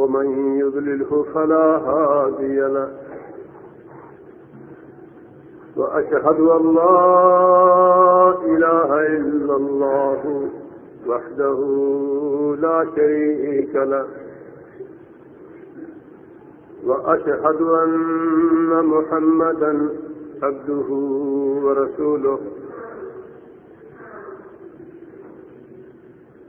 ومن يضلله فلا هادي له. وأشهد أن لا إله إلا الله وحده لا شريك له. وأشهد أن محمدا عبده ورسوله.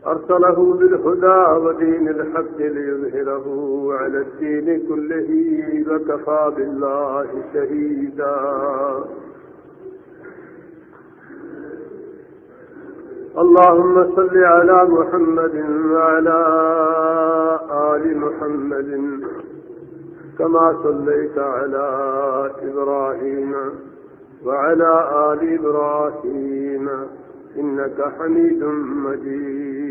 أرسله بالهدى ودين الحق ليظهره على الدين كله وكفى بالله شهيدا. اللهم صل على محمد وعلى آل محمد كما صليت على إبراهيم وعلى آل إبراهيم إنك حميد مجيد.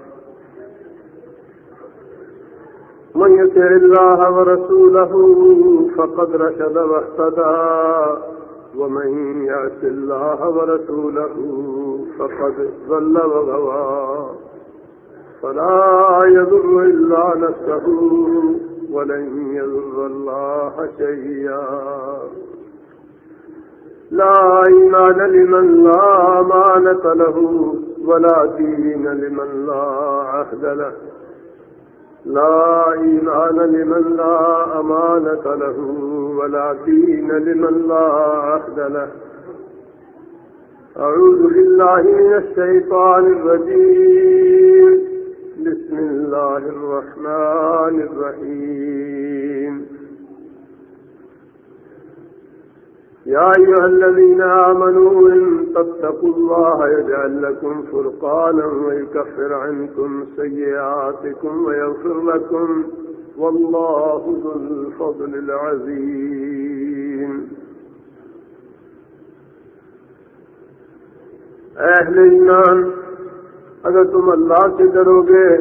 من يتع الله ورسوله فقد رشد واهتدى. ومن يعس الله ورسوله فقد ظل وغوى. فلا يضر إلا نفسه ولن يضر الله شيئا. لا إيمان لمن لا أمانة له ولا دين لمن لا عهد له. لا إيمان لمن لا أمانة له ولا دين لمن لا عهد له. أعوذ بالله من الشيطان الرجيم. بسم الله الرحمن الرحيم. يا أيها الذين آمنوا إن تتقوا الله يجعل لكم فرقانا ويكفر عنكم سيئاتكم ويغفر لكم والله ذو الفضل العظيم. اہل ایمان، اگر تم اللہ سے ڈرو گے،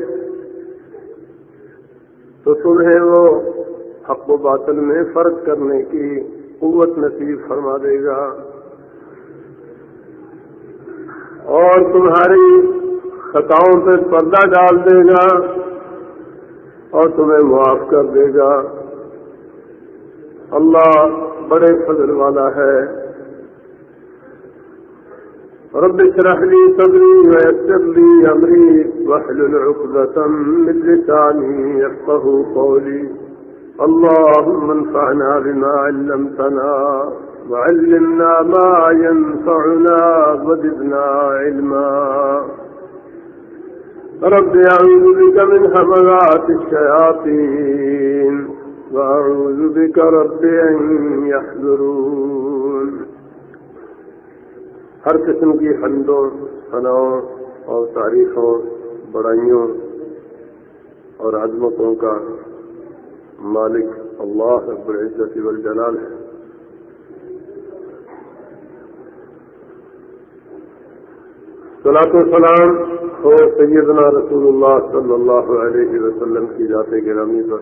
تو تمہیں وہ حق و باطل میں فرق کرنے کی قوت نصیب فرما دے گا۔ اور تمہاری خطاؤں پہ پردہ ڈال دے گا اور تمہیں معاف کر دے گا۔ اللہ بڑے فضل والا ہے۔ رب اشرح لي صدري ويسر لي امري واحلل عقدة من لساني يفقهوا قولي۔ اللهم انفعنا بما علمتنا۔ وعلمنا ما ينفعنا وزدنا علما. رب، أعوذ بك من همغات الشياطين، وأعوذ بك رب أن يحذرون ہر قسم کی حمدوں ثناؤں اور تعریفوں بڑائیوں اور عظمتوں کا مالک اللہ رب العزت والجلال ہے۔ صلاۃ السلام ہو سیدنا رسول اللہ صلی اللہ علیہ وسلم کی ذات گرامی پر۔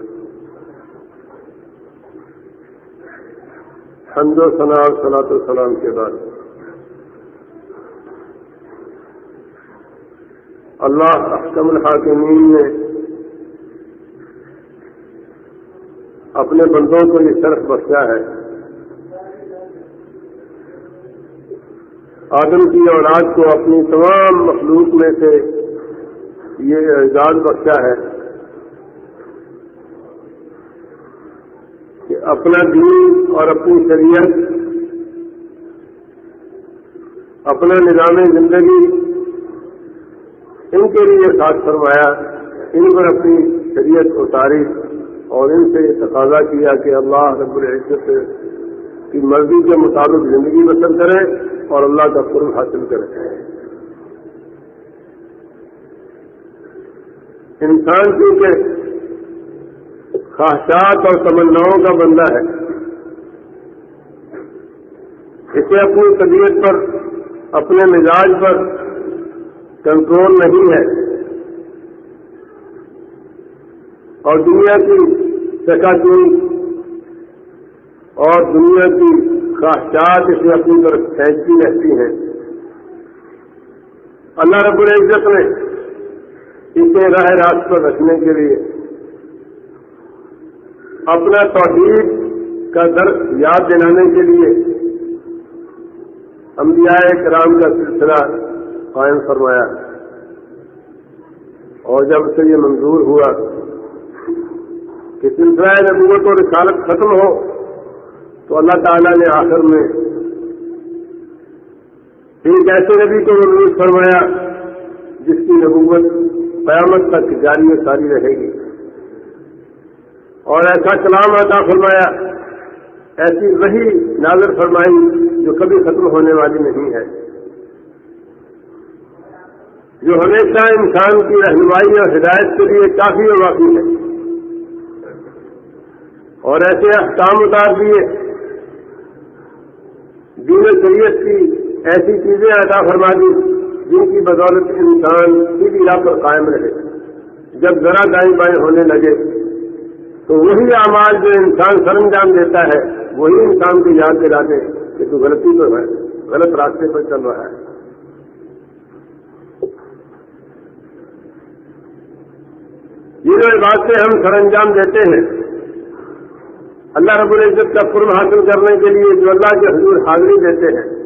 حمد و ثناء صلاۃ السلام کے بعد۔ اللہ احکم الحاکمین نے اپنے بندوں کو یہ شرف بخشا ہے۔ آدم کی اولاد کو اپنی تمام مخلوق میں سے یہ اعزاز بخشا ہے کہ اپنا دین اور اپنی شریعت، اپنا نظام زندگی، ان کے لیے خاص فرمایا، ان پر اپنی شریعت اتاری اور ان سے تقاضا کیا کہ اللہ رب العزت کی مرضی کے مطابق زندگی بسر کرے۔ اور اللہ کا قرب حاصل کرے۔ انسان کیونکہ خواہشات اور تمناؤں کا بندہ ہے۔ اسے اپنی طبیعت پر، اپنے مزاج پر کنٹرول نہیں ہے۔ اور دنیا کی چکا اور دنیا کی خواہشات اسے اپنی طرف کھینچتی رہتی ہیں۔ اللہ رب العزت نے اسے راہ راست پر رکھنے کے لیے اپنا توحید کا درد یاد دلانے کے لیے انبیاء کرام کا سلسلہ قائم فرمایا۔ اور جب سے یہ منظور ہوا کہ سلسلہ نبوت اور رسالت ختم ہو تو اللہ تعالیٰ نے آخر میں ایک ایسے نبی کو منظور فرمایا جس کی نبوت قیامت تک جاری و ساری رہے گی۔ اور ایسا کلام عطا فرمایا، ایسی وہی نازر فرمائی جو کبھی ختم ہونے والی نہیں ہے۔ جو ہمیشہ انسان کی رہنمائی اور ہدایت کے لیے کافی اور واقعی ہے۔ اور ایسے احکام اتار دیے دین شریعت کی ایسی چیزیں عطا فرما دی جن کی بدولت انسان سیدھی راہ پر قائم رہے۔ جب ذرا دائیں بائیں ہونے لگے، تو وہی اعمال جو انسان سر انجام دیتا ہے، وہی انسان کو یاد دلاتے کہ تو غلطی پر ہے، غلط راستے پر چل رہا ہے۔ یہ جو باتیں ہم سر انجام دیتے ہیں اللہ رب العزت کا قرب حاصل کرنے کے لیے جو اللہ کے حضور حاضری دیتے ہیں۔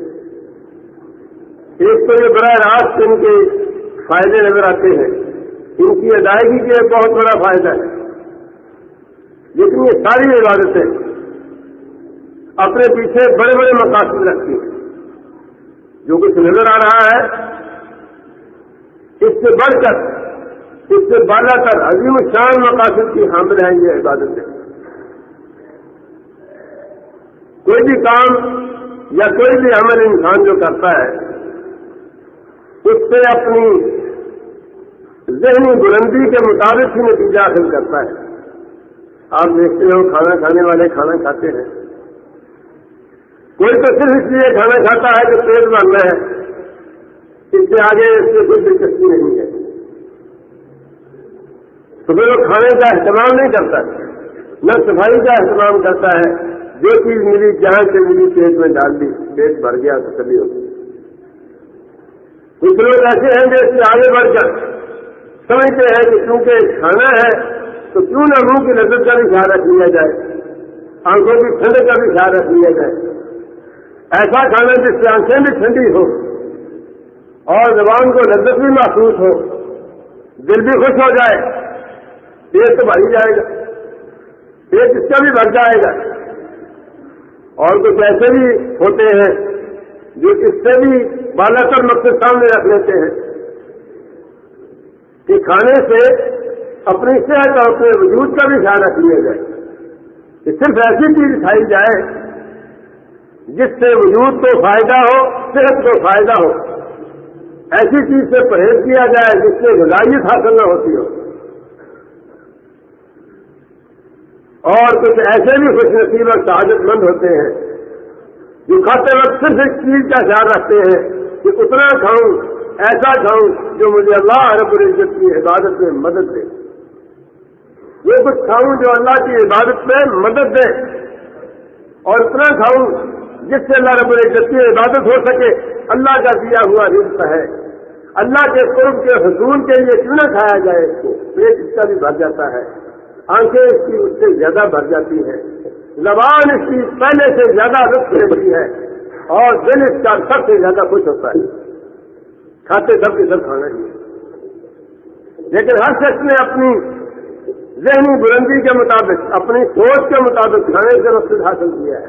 ایک تو یہ براہ راست ان کے فائدے نظر آتے ہیں۔ ان کی ادائیگی کے بہت بڑا فائدہ ہے۔ لیکن یہ ساری عبادتیں اپنے پیچھے بڑے بڑے مقاصد رکھتی ہیں۔ جو کچھ نظر آ رہا ہے، اس سے بڑھ کر، اس سے بالا کر عظیم شان مقاصد کی حامل ہیں یہ عبادتیں۔ کوئی بھی کام یا کوئی بھی عمل انسان جو کرتا ہے، اس سے اپنی ذہنی بلندی کے مطابق ہی نتیجہ حاصل کرتا ہے۔ آپ دیکھتے ہو کھانا کھانے والے کھانا کھاتے ہیں۔ کوئی تو صرف اس لیے کھانا کھاتا ہے کہ پیٹ بھرنا ہے، اس سے آگے اس سے کوئی دلچسپی نہیں ہے۔ تو پھر وہ کھانے کا اہتمام نہیں کرتا، نہ صفائی کا اہتمام کرتا ہے جو چیز ملی، جہاں سے ملی، پیٹ میں ڈال دی، پیٹ بھر گیا تو کبھی ہوتی کچھ لوگ ایسے ہیں جو اس سے آگے بڑھ کر سمجھتے ہیں کہ کیونکہ کھانا ہے، تو کیوں نہ منہ کی لذت کا بھی خیال رکھ لیا جائے، آنکھوں کی ٹھنڈ کا بھی خیال رکھ لیا جائے۔ ایسا کھانا جس سے آنکھیں بھی ٹھنڈی ہو اور زبان کو لذت بھی محسوس ہو، دل بھی خوش ہو جائے، پیٹ تو بھری جائے گا، پیٹ اس کا بھی بھر جائے گا۔ اور کچھ ایسے بھی ہوتے ہیں جو اس سے بھی بالا کر مقصد سامنے رکھ لیتے ہیں کہ کھانے سے اپنی صحت اور اپنے وجود کا بھی خیال رکھ لیا جائے کہ صرف ایسی چیز کھائی جائے جس سے وجود کو فائدہ ہو، صحت کو فائدہ ہو۔ ایسی چیز سے پرہیز کیا جائے جس سے غذائیت حاصل نہ ہوتی ہو۔ اور کچھ ایسے بھی خوش نصیب اور تعدت مند ہوتے ہیں جو کھاتے وقت صرف ایک چیز کا خیال رکھتے ہیں کہ اتنا کھاؤں، ایسا کھاؤں جو مجھے اللہ رب العزت کی عبادت میں مدد دے۔ وہ کچھ کھاؤں جو اللہ کی عبادت میں مدد دے۔ اور اتنا کھاؤں جس سے اللہ رب العزت کی عبادت ہو سکے۔ اللہ کا دیا ہوا رزق ہے۔ اللہ کے قرب کے حصول کے لیے کیوں نہ کھایا جائے اس کو؟ پیٹ اس کا بھی بھر جاتا ہے۔ آنکھیں اس کی اس سے زیادہ بھر جاتی ہے زبان اس کی پہلے سے زیادہ رقص لیتی ہے اور دل اس کا سب سے زیادہ خوش ہوتا ہے۔ کھاتے سب کے سب کھانا چاہیے لیکن ہر شخص نے اپنی ذہنی بلندی کے مطابق، اپنی سوچ کے مطابق کھانے سے مقصد حاصل کیا ہے۔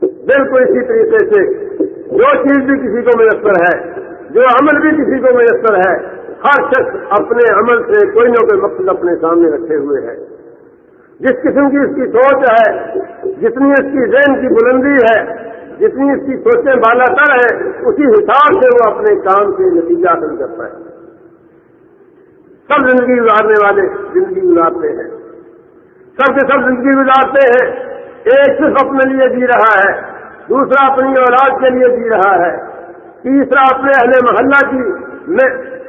بالکل اسی طریقے سے جو چیز بھی کسی کو میسر ہے، جو عمل بھی کسی کو میسر ہے ہر شخص اپنے عمل سے کوئی نہ کوئی مقصد اپنے سامنے رکھے ہوئے ہے۔ جس قسم کی اس کی سوچ ہے، جتنی اس کی ذہن کی بلندی ہے، جتنی اس کی سوچیں بالا تر ہے اسی حساب سے وہ اپنے کام سے نتیجہ حاصل کرتا ہے۔ سب زندگی گزارنے والے زندگی گزارتے ہیں۔ سب سے سب زندگی گزارتے ہیں۔ ایک صرف اپنے لیے جی رہا ہے، دوسرا اپنی اولاد کے لیے جی رہا ہے، تیسرا اپنے اہل محلہ کی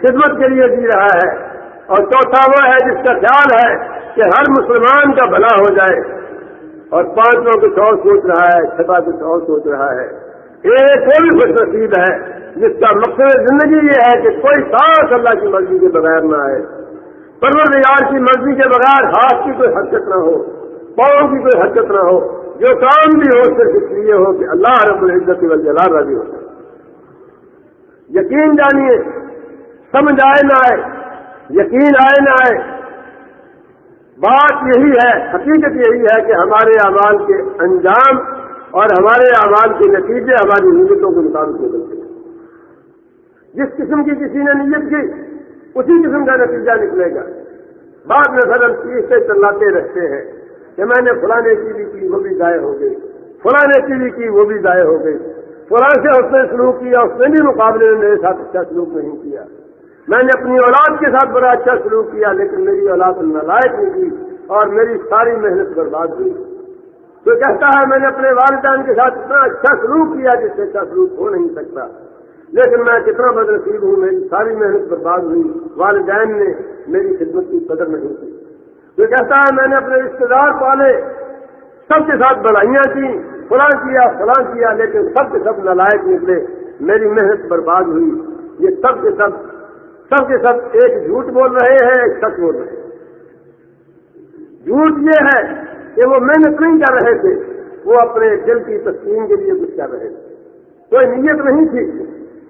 خدمت کے لیے جی رہا ہے۔ اور چوتھا وہ ہے جس کا خیال ہے کہ ہر مسلمان کا بھلا ہو جائے۔ اور پانچوں کچھ اور سوچ رہا ہے، چھٹا کچھ اور سوچ رہا ہے۔ ایک وہ بھی خوش نصیب ہے، جس کا مقصد زندگی یہ ہے کہ کوئی سانس اللہ کی مرضی کے بغیر نہ آئے۔ پرور کی مرضی کے بغیر ہاتھ کی کوئی حرکت نہ ہو، پاؤں کی کوئی حرکت نہ ہو۔ جو کام بھی ہو، صرف اس لیے ہو کہ اللہ رب العزت والجلال راضی ہو یقین جانیے سمجھ آئے نہ آئے، یقین آئے نہ آئے۔ بات یہی ہے، حقیقت یہی ہے کہ ہمارے اعمال کے انجام اور ہمارے اعمال کے نتیجے ہماری نیتوں کے مطابق نکلتے ہیں۔ جس قسم کی کسی نے نیت کی، اسی قسم کا نتیجہ نکلے گا۔ بعد میں سر ہم چیز سے چلاتے رہتے ہیں کہ میں نے فلاں چیزیں کی، وہ بھی ضائع ہو گئی۔ فلاں چیزیں کی، وہ بھی ضائع ہو گئی۔ فلاں سے اس نے سلوک کیا، اس نے بھی مقابلے میں میرے ساتھ اچھا سلوک نہیں کیا۔ میں نے اپنی اولاد کے ساتھ بڑا اچھا سلوک کیا، لیکن میری اولاد نالائق نہیں کی اور میری ساری محنت برباد ہوئی۔ تو کہتا ہے میں نے اپنے والدین کے ساتھ اتنا اچھا سلوک کیا جس سے اچھا سلوک ہو نہیں سکتا۔ لیکن میں کتنا بد نصیب ہوں، میری ساری محنت برباد ہوئی۔ والدین نے میری خدمت کی قدر نہیں کی۔ یہ کہتا ہے میں نے اپنے رشتے دار پالے سب کے ساتھ بڑھائیاں کی، فلاں کیا فلاں کیا، لیکن سب کے سب نالائق نکلے۔ میری محنت برباد ہوئی۔ یہ سب کے سب سب کے سب ایک جھوٹ بول رہے ہیں، ایک سچ بول رہے ہیں۔ جھوٹ یہ ہے کہ وہ محنت نہیں کر رہے تھے، وہ اپنے دل کی تسکین کے لیے کچھ کر رہے تھے۔ کوئی نیت نہیں تھی۔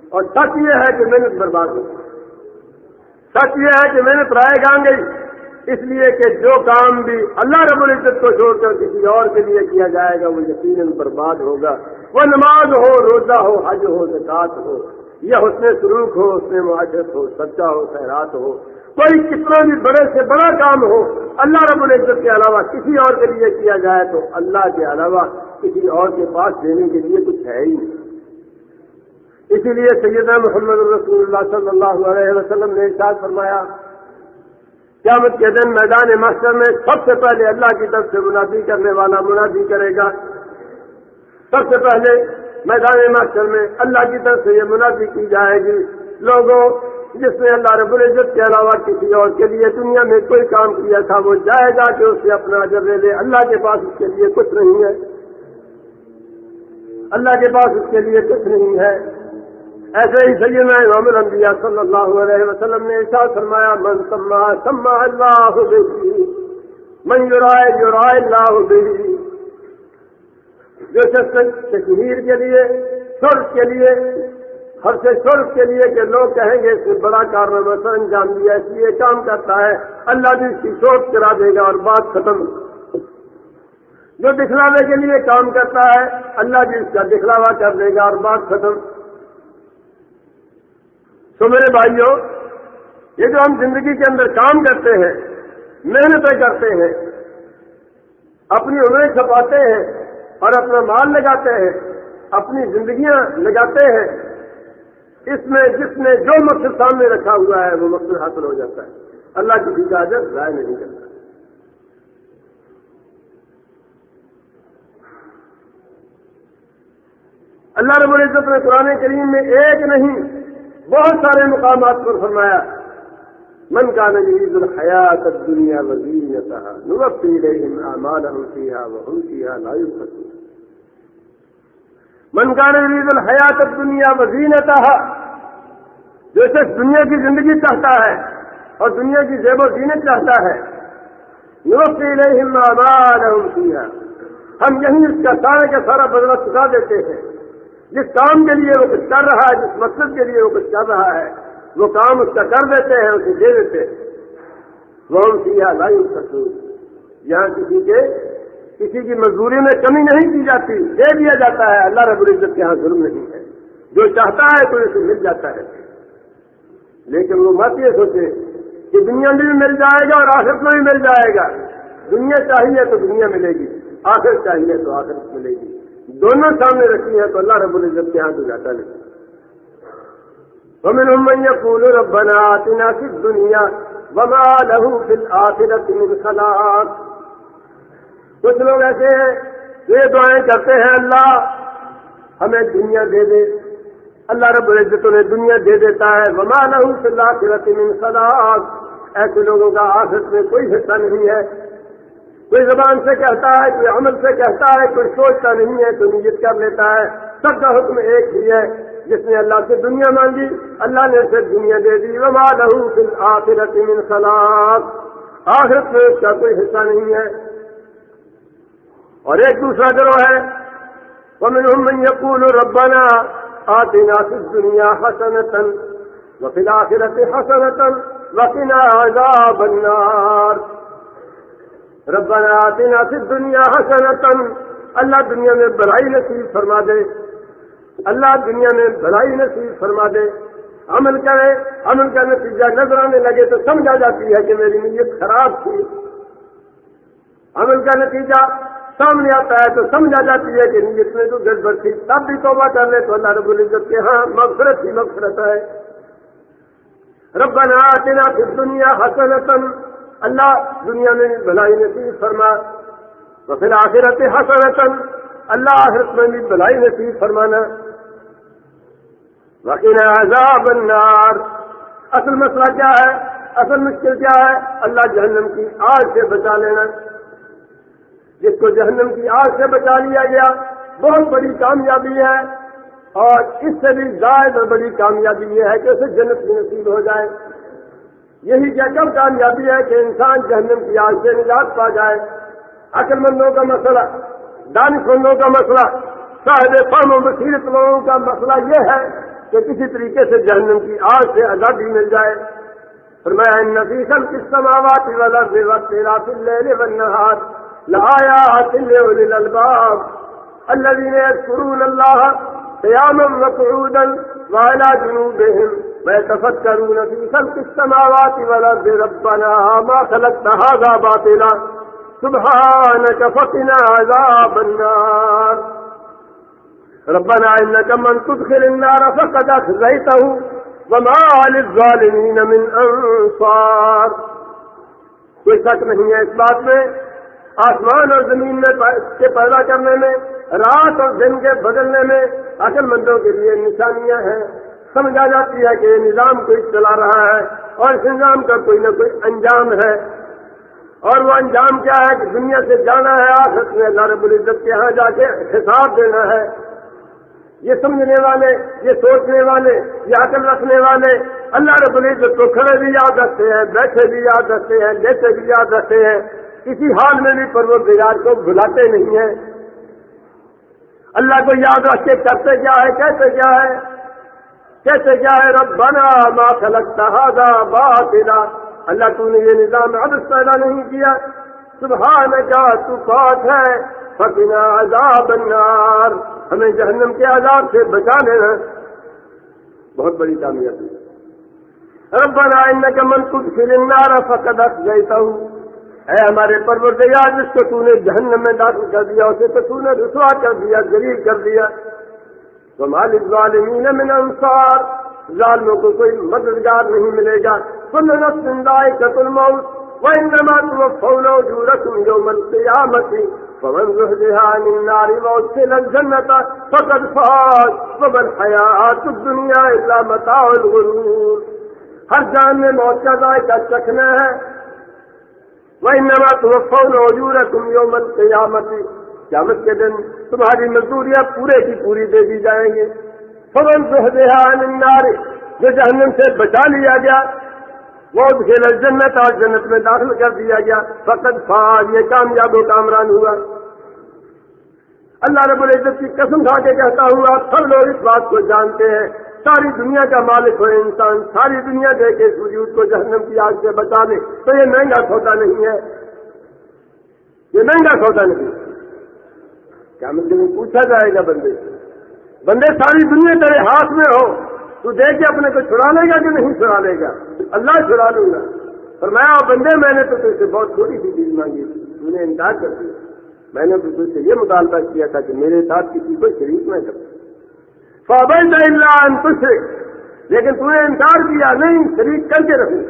اور سچ یہ ہے کہ محنت برباد ہو سچ یہ ہے کہ محنت رائے گان گئی۔ اس لیے کہ جو کام بھی اللہ رب العزت کو چھوڑ کر کسی اور کے لیے کیا جائے گا، وہ یقیناً برباد ہوگا۔ وہ نماز ہو، روزہ ہو، حج ہو زکات ہو۔ یا حسن سلوک ہو، اس میں معاشرت ہو سچا ہو، خیرات ہو، کوئی کتنا بھی بڑے سے بڑا کام ہو، اللہ رب العزت کے علاوہ کسی اور کے لیے کیا جائے تو اللہ کے علاوہ کسی اور کے پاس دینے کے لیے کچھ ہے ہی نہیں۔ اسی لیے سیدنا محمد رسول اللہ صلی اللہ علیہ وسلم نے ارشاد فرمایا، قیامت کے دن میدان ماسٹر میں سب سے پہلے اللہ کی طرف سے منادی کرنے والا منادی کرے گا۔ سب سے پہلے میدان ماسٹر میں اللہ کی طرف سے یہ منادی کی جائے گی۔ لوگوں، جس نے اللہ رب العزت کے علاوہ کسی اور کے لیے دنیا میں کوئی کام کیا تھا، وہ جائے گا کہ اس سے اپنا اجر لے لے۔ اللہ کے پاس اس کے لیے کچھ نہیں ہے۔ اللہ کے پاس اس کے لیے کچھ نہیں ہے۔ ایسے ہی سیدنا امام الانبیاء صلی اللہ علیہ وسلم نے ایسا فرمایا، من سما سما اللہ من یرائے یرائے اللہ بھی جو شخص تشہیر کے لیے شرف کے لیے، ہر سے شرف کے لیے کہ لوگ کہیں گے، اس نے بڑا کارنامہ سر انجام دیا، اس لیے کام کرتا ہے، اللہ بھی اس کی شوق کرا دے گا اور بات ختم. جو دکھلاوے کے لیے کام کرتا ہے، اللہ بھی اس کا دکھلاوا کر دے گا اور بات ختم۔ تو میرے بھائیوں، یہ جو ہم زندگی کے اندر کام کرتے ہیں، محنتیں کرتے ہیں، اپنی عمریں چھپاتے ہیں اور اپنا مال لگاتے ہیں، اپنی زندگیاں لگاتے ہیں۔ اس میں جس نے جو مقصد سامنے رکھا ہوا ہے، وہ مقصد حاصل ہو جاتا ہے۔ اللہ کی اجازت ضائع نہیں کرتا۔ اللہ رب العزت نے قرآن کریم میں ایک نہیں، بہت سارے مقامات پر فرمایا، من كان يريد الحياة الدنيا وزينتها نوفي إليهم أعمالهم فيها وهم فيها لا يبخسون من كان يريد الحياة الدنيا وزينتها جو شخص دنیا کی زندگی چاہتا ہے اور دنیا کی زیب و زینت چاہتا ہے ہم یہیں اس کا سارا کا سارا بدلا چکا دیتے ہیں۔ جس کام کے لیے وہ کچھ کر رہا ہے، جس مقصد کے لیے وہ کچھ کر رہا ہے، وہ کام اس کا کر دیتے ہیں، اسے دے دیتے ہیں۔ وہ سیا لائی سکوں یہاں کسی کے کسی کی مزدوری میں کمی نہیں کی جاتی، دے دیا جاتا ہے۔ اللہ رب العزت کے یہاں ظلم نہیں ہے۔ جو چاہتا ہے تو اسے مل جاتا ہے۔ لیکن وہ مت یہ سوچے کہ دنیا میں بھی مل جائے گا اور آخر میں بھی مل جائے گا۔ دنیا چاہیے تو دنیا ملے گی آخر چاہیے تو آخر ملے گی۔ دونوں سامنے رکھی ہیں تو اللہ رب العزت کے یہاں تو جاتا نہیں۔ ومنهم من يقول ربنا آتنا في الدنيا وما له في الآخرة من خلاق۔ کچھ لوگ ایسے ہیں یہ دعائیں کرتے ہیں، اللہ ہمیں دنیا دے دے۔ اللہ رب العزت نے دنیا دے دیتا ہے۔ وما له في الآخرة من خلاق۔ ایسے لوگوں کا آخرت میں کوئی حصہ نہیں ہے۔ کوئی زبان سے کہتا ہے، کوئی عمل سے کہتا ہے، کوئی سوچتا نہیں ہے تو نیت کر لیتا ہے۔ سب کا حکم ایک ہی ہے، جس نے اللہ سے دنیا مانگی، اللہ نے اسے دنیا دے دی۔ وہ آخرت من خلاق۔ آخرت میں اس کا کوئی حصہ نہیں ہے۔ اور ایک دوسرا گروہ ہے۔ وہ من یقول ربنا آتنا فی الدنیا حسنتا وفی الآخرت حسنتا وقنا عذاب النار۔ ربنا آتنا فی الدنیا حسنتا اللہ دنیا میں بڑائی نصیب فرما دے۔ اللہ دنیا میں بھلائی نصیب فرما دے۔ عمل کرے، عمل کا نتیجہ نظر آنے لگے تو سمجھا جاتی ہے کہ میری نیت خراب تھی۔ عمل کا نتیجہ سامنے آتا ہے تو سمجھا جاتی ہے کہ نیت میں تو گڑبڑ تھی، تب بھی توبہ کر لے تو اللہ رب العزت کے ہاں مغفرت ہی مغفرت ہے۔ ربنا آتنا پھر دنیا حسنتن اللہ دنیا میں بھلائی نصیب فرما تو پھر آخرت حسنتن اللہ آخرت میں بھی بھلائی نصیب فرمانا۔ وکیل عذاب النار۔ اصل مسئلہ کیا ہے؟ اصل مشکل کیا ہے؟ اللہ جہنم کی آگ سے بچا لینا۔ جس کو جہنم کی آگ سے بچا لیا گیا، بہت بڑی کامیابی ہے۔ اور اس سے بھی زائد اور بڑی کامیابی یہ ہے کہ اسے جنت کی نصیب ہو جائے۔ یہی کیا کم کامیابی ہے کہ انسان جہنم کی آگ سے نجات پا جائے۔ عقل مندوں کا مسئلہ، دانش مندوں کا مسئلہ شاہد فام و بصیرت لوگوں کا مسئلہ یہ ہے کہ کسی طریقے سے جہنم کی آگ سے آزادی مل جائے۔ فرمایا نفیسل کس سماوات والا بے وقت لے لآيات لأولي الألباب الذين يذكرون الله قياما وقعودا وعلى جنوبهم ويتفكرون في خلق السماوات والأرض ربنا ما خلقت هذا باطلا سبحانك فقنا عذاب النار ربنا إنك من تدخل النار فقد أخزيته وما للظالمين من أنصار کوئی شک نہیں ہے اس بات میں آسمان اور زمین میں کے پیدا کرنے میں، رات اور دن کے بدلنے میں عقل مندوں کے لیے نشانیاں ہیں۔ سمجھا جاتی ہے کہ یہ نظام کوئی چلا رہا ہے اور اس نظام کا کوئی نہ کوئی انجام ہے۔ اور وہ انجام کیا ہے کہ دنیا سے جانا ہے آخر میں اللہ رب العزت کے یہاں جا کے حساب دینا ہے۔ یہ سمجھنے والے، یہ سوچنے والے، یہ عقل رکھنے والے اللہ رب العزت کو کھڑے بھی یاد رکھتے ہیں، بیٹھے بھی یاد رکھتے ہیں لیتے بھی یاد رکھتے ہیں۔ کسی حال میں بھی پروردگار کو بلاتے نہیں ہیں۔ اللہ کو یاد رکھ کے کرتے کیا ہے، کیسے کیا ہے؟ کیسے کیا ہے؟ رب بنا ما خلقتا هذا باطلا۔ اللہ تو نے یہ نظام اب پیدا نہیں کیا۔ سبحان کا تو پاک ہے۔ فقنا عذاب النار۔ ہمیں جہنم کے عذاب سے بچا لینا بہت بڑی کامیابی ربنا انك من تدخل النار فقد اخزيته اے ہمارے پروردگار، جس کو تو نے جہنم میں داخل کر دیا، اسے تو تو نے رسوا کر دیا، غریب کر دیا۔ تو مالک ظالمین من انصار ظالموں کو کوئی مددگار نہیں ملے گا۔ کل نفس ذائقۃ الموت۔ وانما توفون اجوركم يوم القيامه فمن زهزها عن النار وادخل الجنة فقد فاز وما الحياة الدنيا إلا متاع الغرور۔ ہر جان میں موت کا ذائقہ چکھنا ہے۔ وہ نما تم وجور ہے تم قیامت کے دن تمہاری مزدوریاں پورے کی پوری دے دی جائیں گے فون سہدے جو جہنم سے بچا لیا گیا، وہ کھیل جنت اور جنت میں داخل کر دیا گیا. فقط فاج یہ کامیاب و کامران ہوا. اللہ رب العزت کی قسم کھا کے کہتا ہوں، آپ سب لوگ اس بات کو جانتے ہیں. ساری دنیا کا مالک ہو انسان، ساری دنیا دے کے اس وجود کو جہنم کی آگ سے بچا لے، تو یہ مہنگا سودا نہیں ہے۔ یہ مہنگا سودا نہیں کیا مجھے پوچھا جائے گا بندے؟ سے بندے، ساری دنیا تیرے ہاتھ میں ہو۔ تو دیکھ کے اپنے کو چھڑا لے گا کہ نہیں چھڑا لے گا؟ اللہ چھڑا لوں گا۔ پر میں بندے، میں نے تو تجھ سے بہت تھوڑی سی چیز مانگی، تو نے انکار کر دیا۔ میں نے تو تجھ سے یہ مطالبہ کیا تھا کہ میرے ساتھ کسی کو شریک نہ کر فابند اللہ تشرک لیکن تو نے انکار کیا، نہیں، شریک کر کے رہوں۔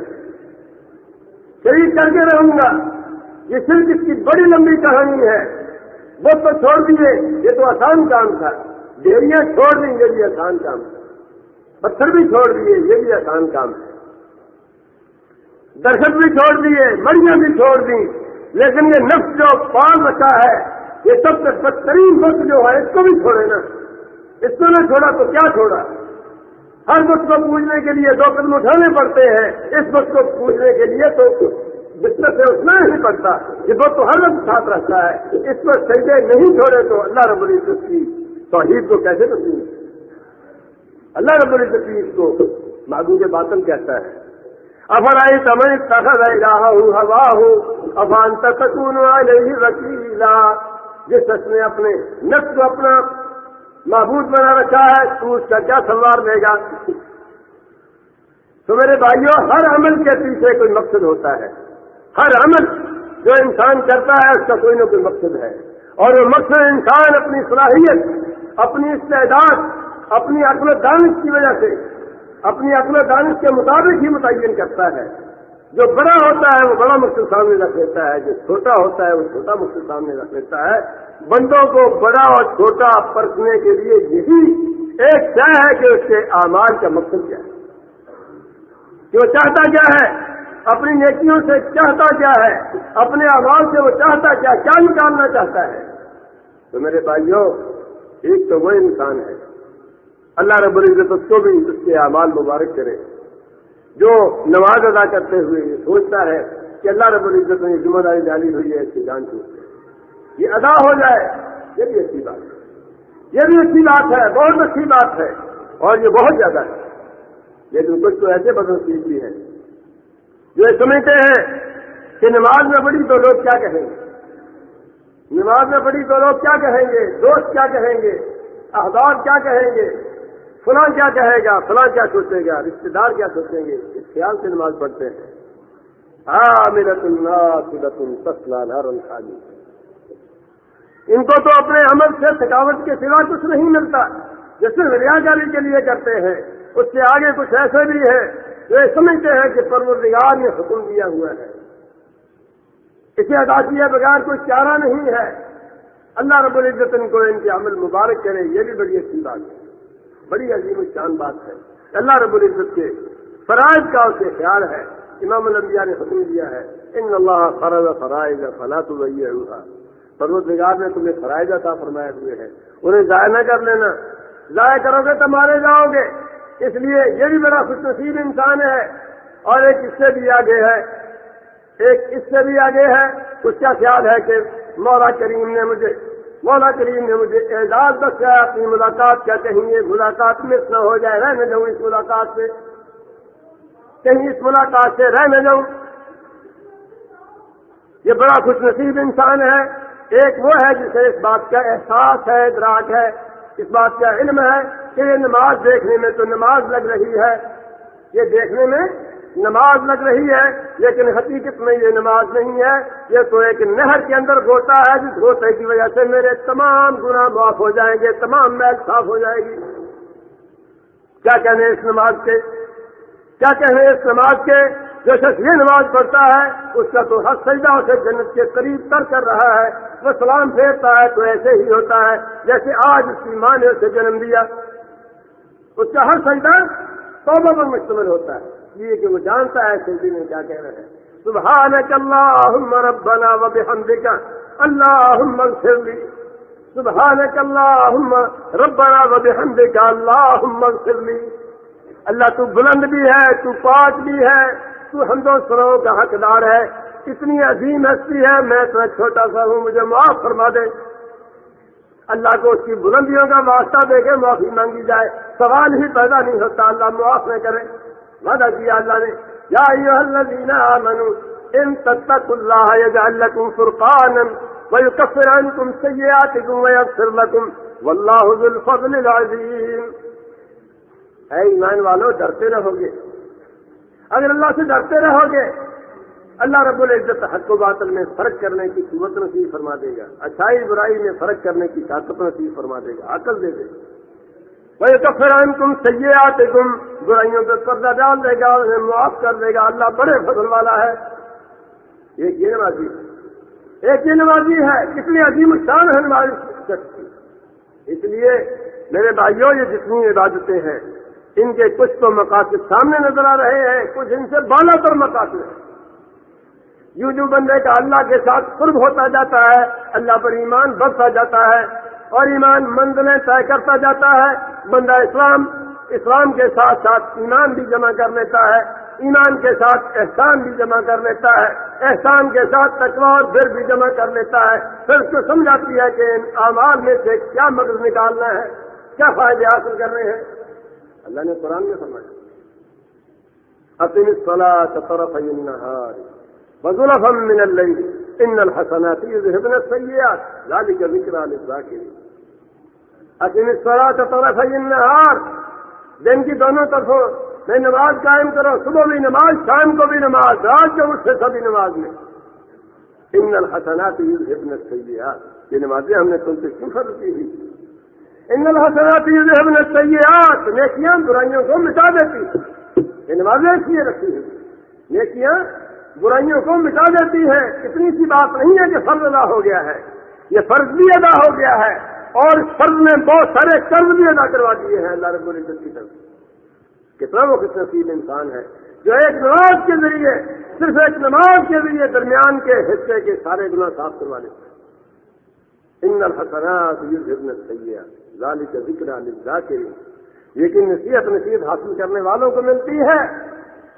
شریک کر کے رہوں گا۔ یہ صرف اس کی بڑی لمبی کہانی ہے۔ وہ تو چھوڑ دیے یہ تو آسان کام تھا۔ ڈیریاں چھوڑ دیں یہ بھی آسان کام تھا۔ پتھر بھی چھوڑ دیے یہ بھی آسان کام ہے درخت بھی چھوڑ دیے مڑیاں بھی چھوڑ دی لیکن یہ نفس جو پال رکھا ہے، یہ سب سے بدترین وقت جو ہے، اس کو بھی چھوڑے نا۔ اس کو نہ چھوڑا تو کیا چھوڑا؟ ہر وقت کو پوجنے کے لیے دو قدم اٹھانے پڑتے ہیں، اس وقت کو پوجنے کے لیے تو بستر سے اٹھنا نہیں پڑتا، یہ وقت تو ہر وقت ساتھ رکھتا ہے۔ اس کو سجدے نہیں چھوڑے تو اللہ رب العزت کی توحید کو کیسے تسلیم؟ اللہ رب العزت کی اس کو معبود باطل کہتا ہے۔ افرائی تمہیں تخت رہا ہوں ہوا ہوں افان تکون وکیلا۔ جس شخص نے اپنے نفس کو اپنا معبود بنا رکھا ہے، تو اس کا کیا سنوار دے گا؟ تو میرے بھائیوں ہر عمل کے پیچھے کوئی مقصد ہوتا ہے۔ ہر عمل جو انسان کرتا ہے، اس کا کوئی نہ کوئی مقصد ہے۔ اور وہ مقصد انسان اپنی صلاحیت، اپنی استعداد، اپنی عقل دانش کی وجہ سے، اپنی عقل دانش کے مطابق ہی متعین کرتا ہے۔ جو بڑا ہوتا ہے وہ بڑا مقصد سامنے رکھ لیتا ہے، جو چھوٹا ہوتا ہے وہ چھوٹا مقصد سامنے رکھ لیتا ہے۔ بندوں کو بڑا اور چھوٹا پرکھنے کے لیے یہی ایک طے ہے کہ اس کے آمار کا مقصد کیا ہے۔ کہ وہ چاہتا کیا ہے، اپنی نیکیوں سے چاہتا کیا ہے، اپنے آواز سے وہ چاہتا کیا کیا نکالنا چاہتا ہے۔ تو میرے بھائیوں، ایک تو وہ انسان ہے۔ اللہ رب العزت اس کو بھی اس کے اعمال مبارک کرے۔ جو نماز ادا کرتے ہوئے یہ سوچتا ہے کہ اللہ رب العزت نے ذمہ داری ڈالی ہوئی ہے اس کی جان چھوٹ یہ ادا ہو جائے، یہ بھی اچھی بات ہے۔ یہ بھی اچھی بات ہے، بہت اچھی بات ہے، اور یہ بہت زیادہ ہے۔ لیکن کچھ تو ایسے بدل چیز بھی ہے جو یہ سمجھتے ہیں کہ نماز میں پڑھی تو لوگ کیا کہیں گے؟ نماز میں پڑھی تو لوگ کیا کہیں گے؟ دوست کیا کہیں گے؟ احباب کیا کہیں گے؟ فلاں کیا کہے گا؟ فلاں کیا سوچے گا؟ رشتے دار کیا سوچیں گے؟ اس خیال سے نماز پڑھتے ہیں۔ ان کو تو اپنے عمل سے تھکاوٹ کے سوا کچھ نہیں ملتا۔ جیسے ریا جاری کے لیے کرتے ہیں۔ اس سے آگے کچھ ایسے بھی ہیں جو سمجھتے ہیں کہ پروردگار نے حکم دیا ہوا ہے۔ اسے ادا کیا بغیر کوئی چارہ نہیں ہے۔ اللہ رب العزت ان کو ان کے عمل مبارک کرے، یہ بھی بڑی اچھی بات ہے۔ بڑی عظیم شان بات ہے۔ اللہ رب العزت کے فرائض کا اسے خیال ہے۔ امام الانبیاء نے حکم دیا ہے، ان اللہ فرض فرائض فلا تو وہی پروتگار نے تمہیں فرائض عطا فرمائے ہوئے ہیں۔ انہیں ضائع نہ کر لینا۔ ضائع کرو گے تو مارے جاؤ گے۔ اس لیے یہ بھی بڑا خوش نصیب انسان ہے۔ اور ایک اس سے بھی آگے ہے۔ ایک اس سے بھی آگے ہے۔ اس کا خیال ہے کہ مولا کریم نے مجھے مولا کریم نے مجھے اعزاز بخشا، اپنی ملاقات کیا کہیں یہ ملاقات مس نہ ہو جائے، رہ نہ جاؤں اس ملاقات سے۔ کہیں اس ملاقات سے رہ نہ جاؤں۔ یہ بڑا خوش نصیب انسان ہے۔ ایک وہ ہے جسے اس بات کا احساس ہے، ادراک ہے۔ اس بات کا علم ہے کہ یہ نماز دیکھنے میں تو نماز لگ رہی ہے۔ یہ دیکھنے میں نماز لگ رہی ہے، لیکن حقیقت میں یہ نماز نہیں ہے۔ یہ تو ایک نہر کے اندر گوتا ہے، جس گوتے کی وجہ سے میرے تمام گناہ معاف ہو جائیں گے، تمام میل صاف ہو جائے گی۔ کیا کہنے اس نماز کے؟ کیا کہنے اس نماز کے؟ جو شخص یہ نماز پڑھتا ہے، اس کا تو ہر سجدہ اسے جنت کے قریب تر کر رہا ہے۔ وہ سلام پھیرتا ہے، تو ایسے ہی ہوتا ہے، جیسے آج اس کی ماں نے اسے جنم دیا۔ اس کا ہر سجدہ توبہ پر مشتمل ہوتا ہے۔ لیے کہ وہ جانتا ہے سردی میں کیا کہہ رہے ہیں سبحانك اللهم ربنا وبحمدك اللهم اغفر لي سبحانك اللهم ربنا وبحمدك اللهم اغفر لي اللہ تو بلند بھی ہے، تو پاک بھی ہے، تو حمد و سرو کا حقدار ہے۔ اتنی عظیم ہستی ہے، میں تو چھوٹا سا ہوں، مجھے معاف فرما دے۔ اللہ کو اس کی بلندیوں کا واسطہ دے کے معافی مانگی جائے۔ سوال ہی پیدا نہیں ہوتا، اللہ معاف نہ کرے۔ وعدہ کیا اللہ نے۔ یا الذین آمنوا، ان تتقوا اللہ یجعل لکم فرقانا ویکفر عنکم سیئاتکم ویغفر لکم۔ واللہ ذو الفضل العظیم۔ اے ایمان والو، ڈرتے رہو گے۔ اگر اللہ سے ڈرتے رہو گے، اللہ رب العزت حق و باطل میں فرق کرنے کی قوت نصیب فرما دے گا۔ اچھائی برائی میں فرق کرنے کی طاقت نصیب فرما دے گا۔ عقل دے دے۔ گا وہ تو پھر تم سیے آتے تم برائیوں پہ پردہ ڈال دے گا، انہیں معاف کر دے گا۔ اللہ بڑے فضل والا ہے۔ ایک یہ نمازی ہے؟ ایک یہ نمازی ہے؟ کتنی عظیم شان ہے نمازی اس لیے میرے بھائیوں، یہ جتنی عبادتیں ہیں، ان کے کچھ تو مقاصد سامنے نظر آ رہے ہیں، کچھ ان سے بالا تر مقاصد ہیں۔ یوں جو بندے کا اللہ کے ساتھ قرب ہوتا جاتا ہے، اللہ پر ایمان بڑھتا جاتا ہے اور ایمان منزلیں طے کرتا جاتا ہے بندہ اسلام اسلام کے ساتھ ساتھ ایمان بھی جمع کر لیتا ہے، ایمان کے ساتھ احسان بھی جمع کر لیتا ہے، احسان کے ساتھ تکوار پھر بھی جمع کر لیتا ہے۔ پھر اس کو سمجھاتی ہے کہ ان اعمال میں سے کیا مدد نکالنا ہے، کیا فائدے حاصل کرنے ہیں۔ اللہ نے قرآن میں سمجھا اپنی صلاح طرف النهار من الليل ان الحسنات يذهبن السيئات، ذلك ذكرى للذاكرين اقم الصلاة طرفي النهار. دن کی دونوں طرفوں میں نماز قائم کرو صبح بھی نماز، شام کو بھی نماز، رات کو اس سے سبھی نماز میں۔ ان الحسنات يذهبن السيئات یہ نمازیں ہم نے تم سے کیوں فرض کی ہوئی؟ ان الحسنات يذهبن السيئات نیکیاں برائیوں کو مٹا دیتی۔ یہ نمازیں اس لیے رکھی ہوئی نیکیاں برائیوں کو مٹا دیتی ہے اتنی سی بات نہیں ہے کہ فرض ادا ہو گیا ہے۔ یہ فرض بھی ادا ہو گیا ہے۔ اور اس فرض میں بہت سارے قرض بھی ادا کروا دیے ہیں اللہ رب العزت کی طرف کتنا وہ کس نصیب انسان ہے جو ایک نماز کے ذریعے، صرف ایک نماز کے ذریعے درمیان کے حصے کے سارے گنا صاف کروا لیتے ہیں ان الحسنات ابن سیاح لالی کا ذکر علی لیکن نصیحت نصیحت حاصل کرنے والوں کو ملتی ہے۔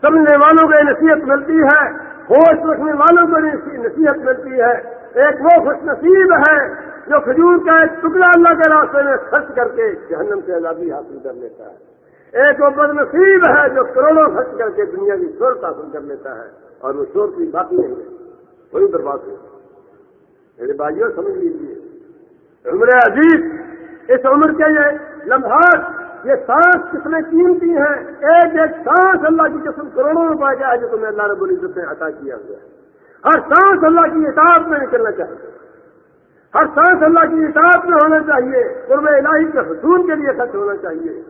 سمجھنے والوں کو نصیحت ملتی ہے۔ ہوش رکھنے والوں کو نصیحت ملتی ہے۔ ایک وہ خوش نصیب ہے جو کھجور کا ایک ٹکڑا اللہ کے راستے میں خرچ کر کے جہنم سے آزادی حاصل کر لیتا ہے۔ ایک وہ بد نصیب ہے جو کروڑوں خرچ کر کے دنیا کی شہرت حاصل کر لیتا ہے اور وہ شور کی باقی نہیں ہے۔ وہی برباد ہے میرے بھائیوں سمجھ لیجیے عمر عزیز اس عمر کے یہ لمحات، یہ سانس کتنے قیمتی ہیں۔ ایک ایک سانس اللہ کی قسم کروڑوں روپئے کا ہے جو تمہیں اللہ رب العزت نے عطا کیا ہوا ہے۔ ہر سانس اللہ کی اطاعت میں نکلنا چاہیے۔ ہر سانس اللہ کی اطاعت میں ہونا چاہیے۔ قرب الہی کے حصول کے لیے خرچ ہونا چاہیے۔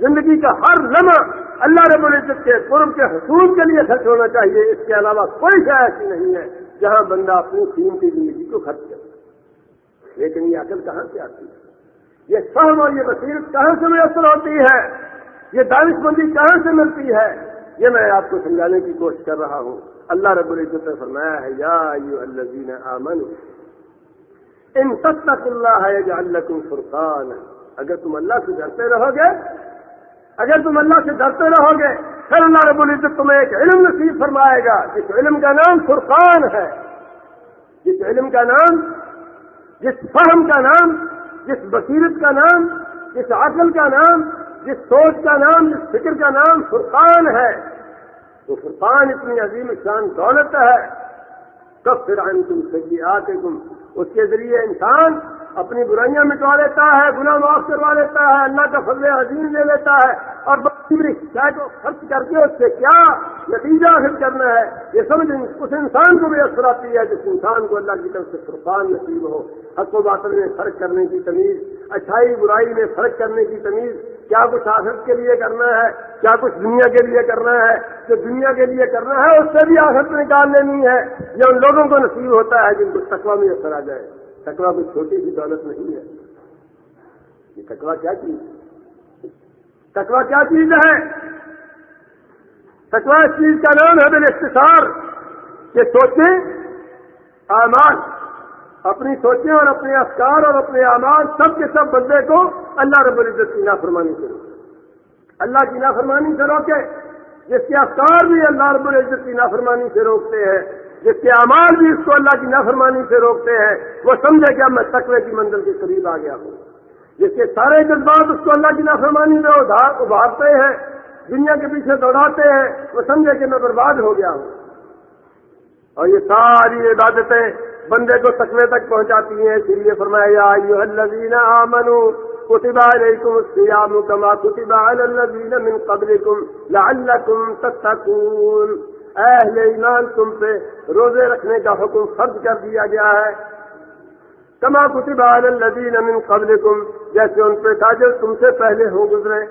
زندگی کا ہر لمحہ اللہ رب العزت کے قرب کے حصول کے لیے خرچ ہونا چاہیے۔ اس کے علاوہ کوئی شے ایسی نہیں ہے جہاں بندہ اپنی قیمتی زندگی کو خرچ کرے۔ لیکن یہ عقل کہاں سے آتی ہے؟ یہ فہم اور یہ بصیرت کہاں سے میسر ہوتی ہے؟ یہ دانش مندی کہاں سے ملتی ہے؟ یہ میں آپ کو سمجھانے کی کوشش کر رہا ہوں۔ اللہ رب العزت نے فرمایا ہے، یا الذین آمنوا، ان تب تک اللہ ہے جو اللہ فرقان اگر تم اللہ سے ڈرتے رہو گے، اگر تم اللہ سے ڈرتے رہو گے، پھر اللہ رب العزت تمہیں ایک علم نصیب فرمائے گا۔ جس علم کا نام فرقان ہے۔ جس علم کا نام، جس فہم کا نام، جس بصیرت کا نام، جس عقل کا نام جس سوچ کا نام، جس فکر کا نام فرقان ہے وہ فرقان اتنی عظیم شان دولت ہے۔ کب پھر آئیں تم سجی آتے تم اس کے ذریعے انسان اپنی برائیاں مٹوا لیتا ہے، گناہ معاف کروا لیتا ہے، اللہ کا فضل عظیم لے لیتا ہے اور چاہے کو خرچ کر کے اس سے کیا نتیجہ حاصل کرنا ہے؟ یہ سمجھ اس انسان کو بھی اثر آتی ہے جس انسان کو اللہ کی طرف سے فرقان نصیب ہو۔ حق و باطل میں فرق کرنے کی تمیز، اچھائی، برائی میں فرق کرنے کی تمیز۔ کیا کچھ آخرت کے لیے کرنا ہے؟ کیا کچھ دنیا کے لیے کرنا ہے؟ جو دنیا کے لیے کرنا ہے، اس سے بھی آخرت نکال لینی ہے۔ یہ ان لوگوں کو نصیب ہوتا ہے جن کو تقوا میں اثر آ جائے۔ تکوا کوئی چھوٹی سی دولت نہیں ہے۔ یہ تکوا کیا چیز؟ تکوا کیا چیز ہے؟ تکوا اس چیز کا نام ہے بال اختصار۔ کہ سوچیں اعمال اپنی سوچیں اور اپنے افکار اور اپنے اعمال سب کے سب بندے کو اللہ رب العزت کی نافرمانی سے روکے اللہ کی نافرمانی سے روکے۔ جس کے افکار بھی اللہ رب العزت کی نافرمانی سے روکتے ہیں، جس کے اعمال بھی اس کو اللہ کی نافرمانی سے روکتے ہیں، وہ سمجھے کہ میں تقوی کی منزل کے قریب آ گیا ہوں۔ جس کے سارے جذبات اس کو اللہ کی نافرمانی میں ابھارتے ہیں، دنیا کے پیچھے دوڑاتے ہیں، وہ سمجھے کہ میں برباد ہو گیا ہوں۔ اور یہ ساری عبادتیں بندے کو تقوی تک پہنچاتی ہیں، اسی لیے فرمایا آمنوا كتب عليكم الصيام كما كتب من قبلكم لعلكم تتقون۔ اہل ایمان، تم سے روزے رکھنے کا حکم فرض کر دیا گیا ہے۔ کما کتب علی الذین من قبلکم، جیسے ان پہ تھا جو تم سے پہلے ہو گزرے۔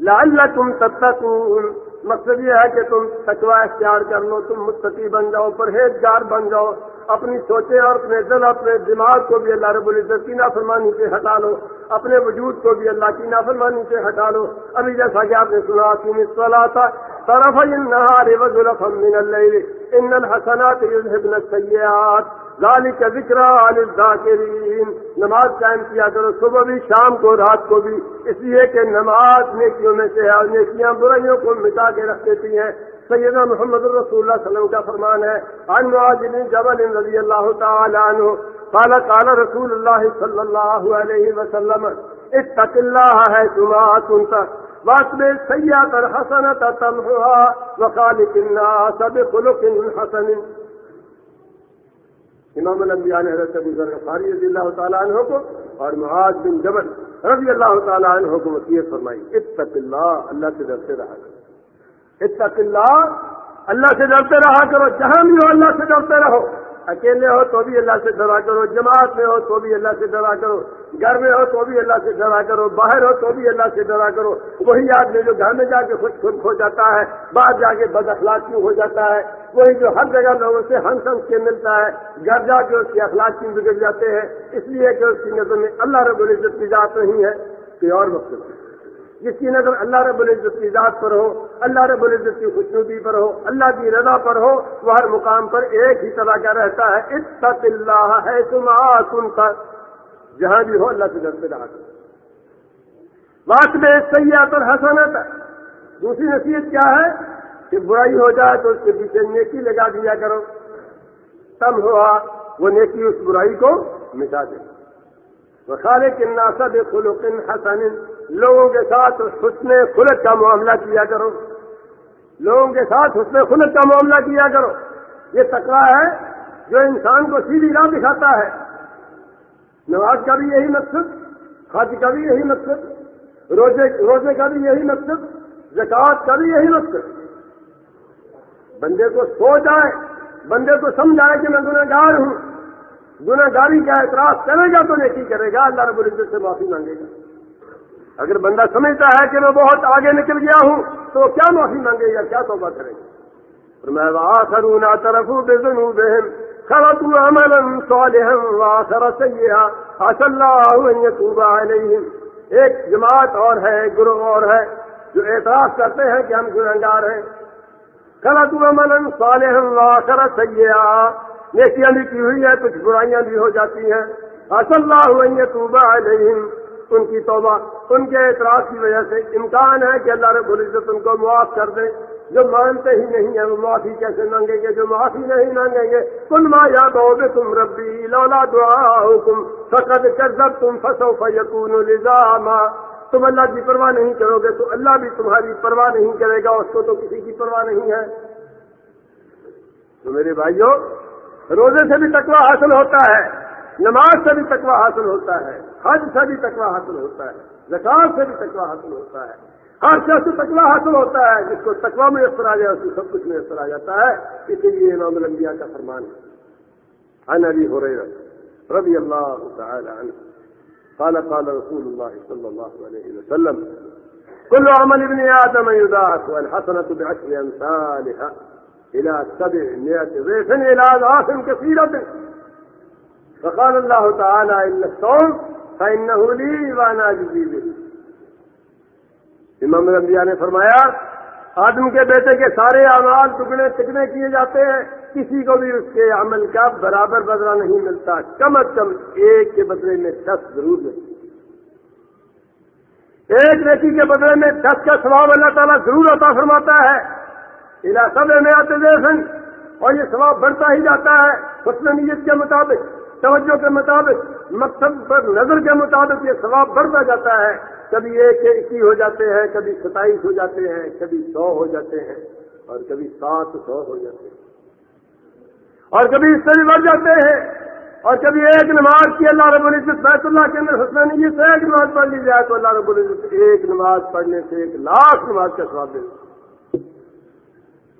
لعلکم تتقون۔ مقصد یہ ہے کہ تم تقوی اختیار کر لو، تم متقی بن جاؤ، پرہیزگار بن جاؤ۔ اپنی سوچیں اور اپنے دل اپنے دماغ کو بھی اللہ رب العزت کی نافرمانی سے ہٹا لو۔ اپنے وجود کو بھی اللہ کی نافرمانی سے ہٹا لو۔ ابھی جیسا کہ آپ نے سنا کہ سوال آتا طرف من اللیل۔ ان الحسنات یذهبن السیئات۔ ذالک ذکر للذاکرین نماز قائم کیا کرو۔ صبح بھی، شام کو، رات کو بھی۔ اس لیے کہ نماز نیکیوں میں سے اور نیکیاں برائیوں کو مٹا کے رکھ دیتی ہیں۔ سیدنا محمد الرسول اللہ صلی اللہ علیہ وسلم کا فرمان ہے، عن معاذ بن جبل رضی اللہ تعالی عنہ، قال قال رسول اللہ صلی اللہ علیہ وسلم، اتق اللہ ہے تما کنت واسب سیئات الحسنۃ تمحها وخالق الناس بخلق حسن. امام الانبیاء نے حضرت ابو ذر غفاری رضی اللہ تعالیٰ عنہ کو اور معاذ بن جبل رضی اللہ تعالیٰ عنہ کو وصیت فرمائی، اتق اللہ اللہ سے ڈرتے رہا۔ کرو اتق اللہ اللہ سے ڈرتے رہا کرو، جہاں بھی ہو اللہ سے ڈرتے رہو۔ اکیلے ہو تو بھی اللہ سے ڈرا کرو، جماعت میں ہو تو بھی اللہ سے ڈرا کرو، گھر میں ہو تو بھی اللہ سے ڈرا کرو، باہر ہو تو بھی اللہ سے ڈرا کرو۔ وہی آدمی جو گھر میں جا کے خود خود ہو جاتا ہے، باہر جا کے بد اخلاقی ہو جاتا ہے؟ وہی جو ہر جگہ لوگوں سے ہنس ہنس کے ملتا ہے۔ گھر جا کے اس کے اخلاقی بگڑ جاتے ہیں؟ اس لیے کہ اس کی نظر میں اللہ رب العزت کی ذات نہیں ہے، کوئی اور مقصد ہے۔ جس کی نظر اللہ رب العزت کی ذات پر ہو، اللہ رب العزت کی خوشنودی پر ہو، اللہ کی رضا پر ہو وہ ہر مقام پر ایک ہی طرح کا رہتا ہے، اتق اللہ ہے تم سن کر جہاں بھی ہو اللہ سے ڈرتے رہا بات میں سیاحت اور حسنت۔ ہے دوسری نصیحت کیا ہے؟ کہ برائی ہو جائے تو اس کے پیچھے نیکی لگا دیا کرو۔ تم ہوا، وہ نیکی اس برائی کو مٹا دے۔ وہ سارے کننا سب خلوق حسن. لوگوں کے ساتھ حسن خلط کا معاملہ کیا کرو. لوگوں کے ساتھ حسن خلط کا معاملہ کیا کرو. یہ تکوا ہے جو انسان کو سیدھی راہ دکھاتا ہے. نماز کا بھی یہی مقصد، حج کا بھی یہی مقصد، روزے روزے کا بھی یہی مقصد زکات کا بھی یہی مقصد. بندے کو سوچ آئے بندے کو سمجھائے کہ میں گناہ گار ہوں گناہ گاری کا اعتراض کرے گا تو نیکی کرے گا، اللہ رب العزت سے معافی مانگے گا۔ اگر بندہ سمجھتا ہے کہ میں بہت آگے نکل گیا ہوں، تو کیا معافی مانگے گا، کیا توبہ کرے گا؟ میں آخرون طرف بے خلطوا عملا صالحا واخر سيئا عسى الله ان يتوب عليهم ایک جماعت اور ہے، ایک گروہ اور ہے جو اعتراف کرتے ہیں کہ ہم گنہگار ہیں۔ خلطوا عملا صالحا واخر سيئا نیکیاں بھی کی ہوئی ہے کچھ برائیاں بھی ہو جاتی ہیں۔ عسى الله ان يتوب ان کی توبہ، ان کے اعتراض کی وجہ سے امکان ہے کہ اللہ رب العزت ان کو معاف کر دے۔ جو مانتے ہی نہیں ہیں، وہ معافی کیسے مانگیں گے؟ جو معافی نہیں مانگیں گے کل ما یاد ہو گے تم ربی لولا دعا حکم فقد کر تم فسو فیقون الزام تم اللہ کی پرواہ نہیں کرو گے تو اللہ بھی تمہاری پرواہ نہیں کرے گا، اس کو تو کسی کی پرواہ نہیں ہے۔ تو میرے بھائیوں روزے سے بھی تقوی حاصل ہوتا ہے، نماز سے بھی تقوی حاصل ہوتا ہے، حج سے بھی تقوی حاصل ہوتا ہے زکات سے بھی تقوی حاصل ہوتا ہے۔ ہر شخص سے تقوی حاصل ہوتا ہے، جس کو تقوی میں اثر آ جائے اس کو سب کچھ میں اثر آ جاتا ہے۔ اسی لیے امام الانبیاء کا فرمان ہے۔ عن ابي هريره رضي الله تعالى عنه قال قال رسول الله صلى الله عليه وسلم كل عمل ابن ادم يضاعف والحسنه بعشر امثالها الى سبعمائه ضيف الى اضعاف كثيره فقال الله تعالى ان الصوم فانه لي وانا اجزي به. امام الانبیاء نے فرمایا، آدم کے بیٹے کے سارے اعمال ٹکڑے ٹکڑے کیے جاتے ہیں، کسی کو بھی اس کے عمل کا برابر بدلہ نہیں ملتا، کم از کم ایک کے بدلے میں دس ضرور ملتی ایک نیکی کے بدلے میں دس کا ثواب اللہ تعالیٰ ضرور عطا فرماتا ہے۔ علاقہ میں آتے دیکھیں اور یہ ثواب بڑھتا ہی جاتا ہے حسن نیت کے مطابق، توجہ کے مطابق، مقصد پر نظر کے مطابق یہ ثواب بڑھتا جاتا ہے۔ کبھی ایک اکی ہو جاتے ہیں، کبھی ستائیس ہو جاتے ہیں، کبھی سو ہو جاتے ہیں، اور کبھی سات سو ہو جاتے ہیں۔ اور کبھی اس سے بھی بڑھ جاتے ہیں۔ اور کبھی ایک نماز کی اللہ رب العزت، بیت اللہ کے اندر حسن نیت سے ایک نماز پڑھ لی جائے تو اللہ رب العزت ایک نماز پڑھنے سے ایک لاکھ نماز کا سواب دے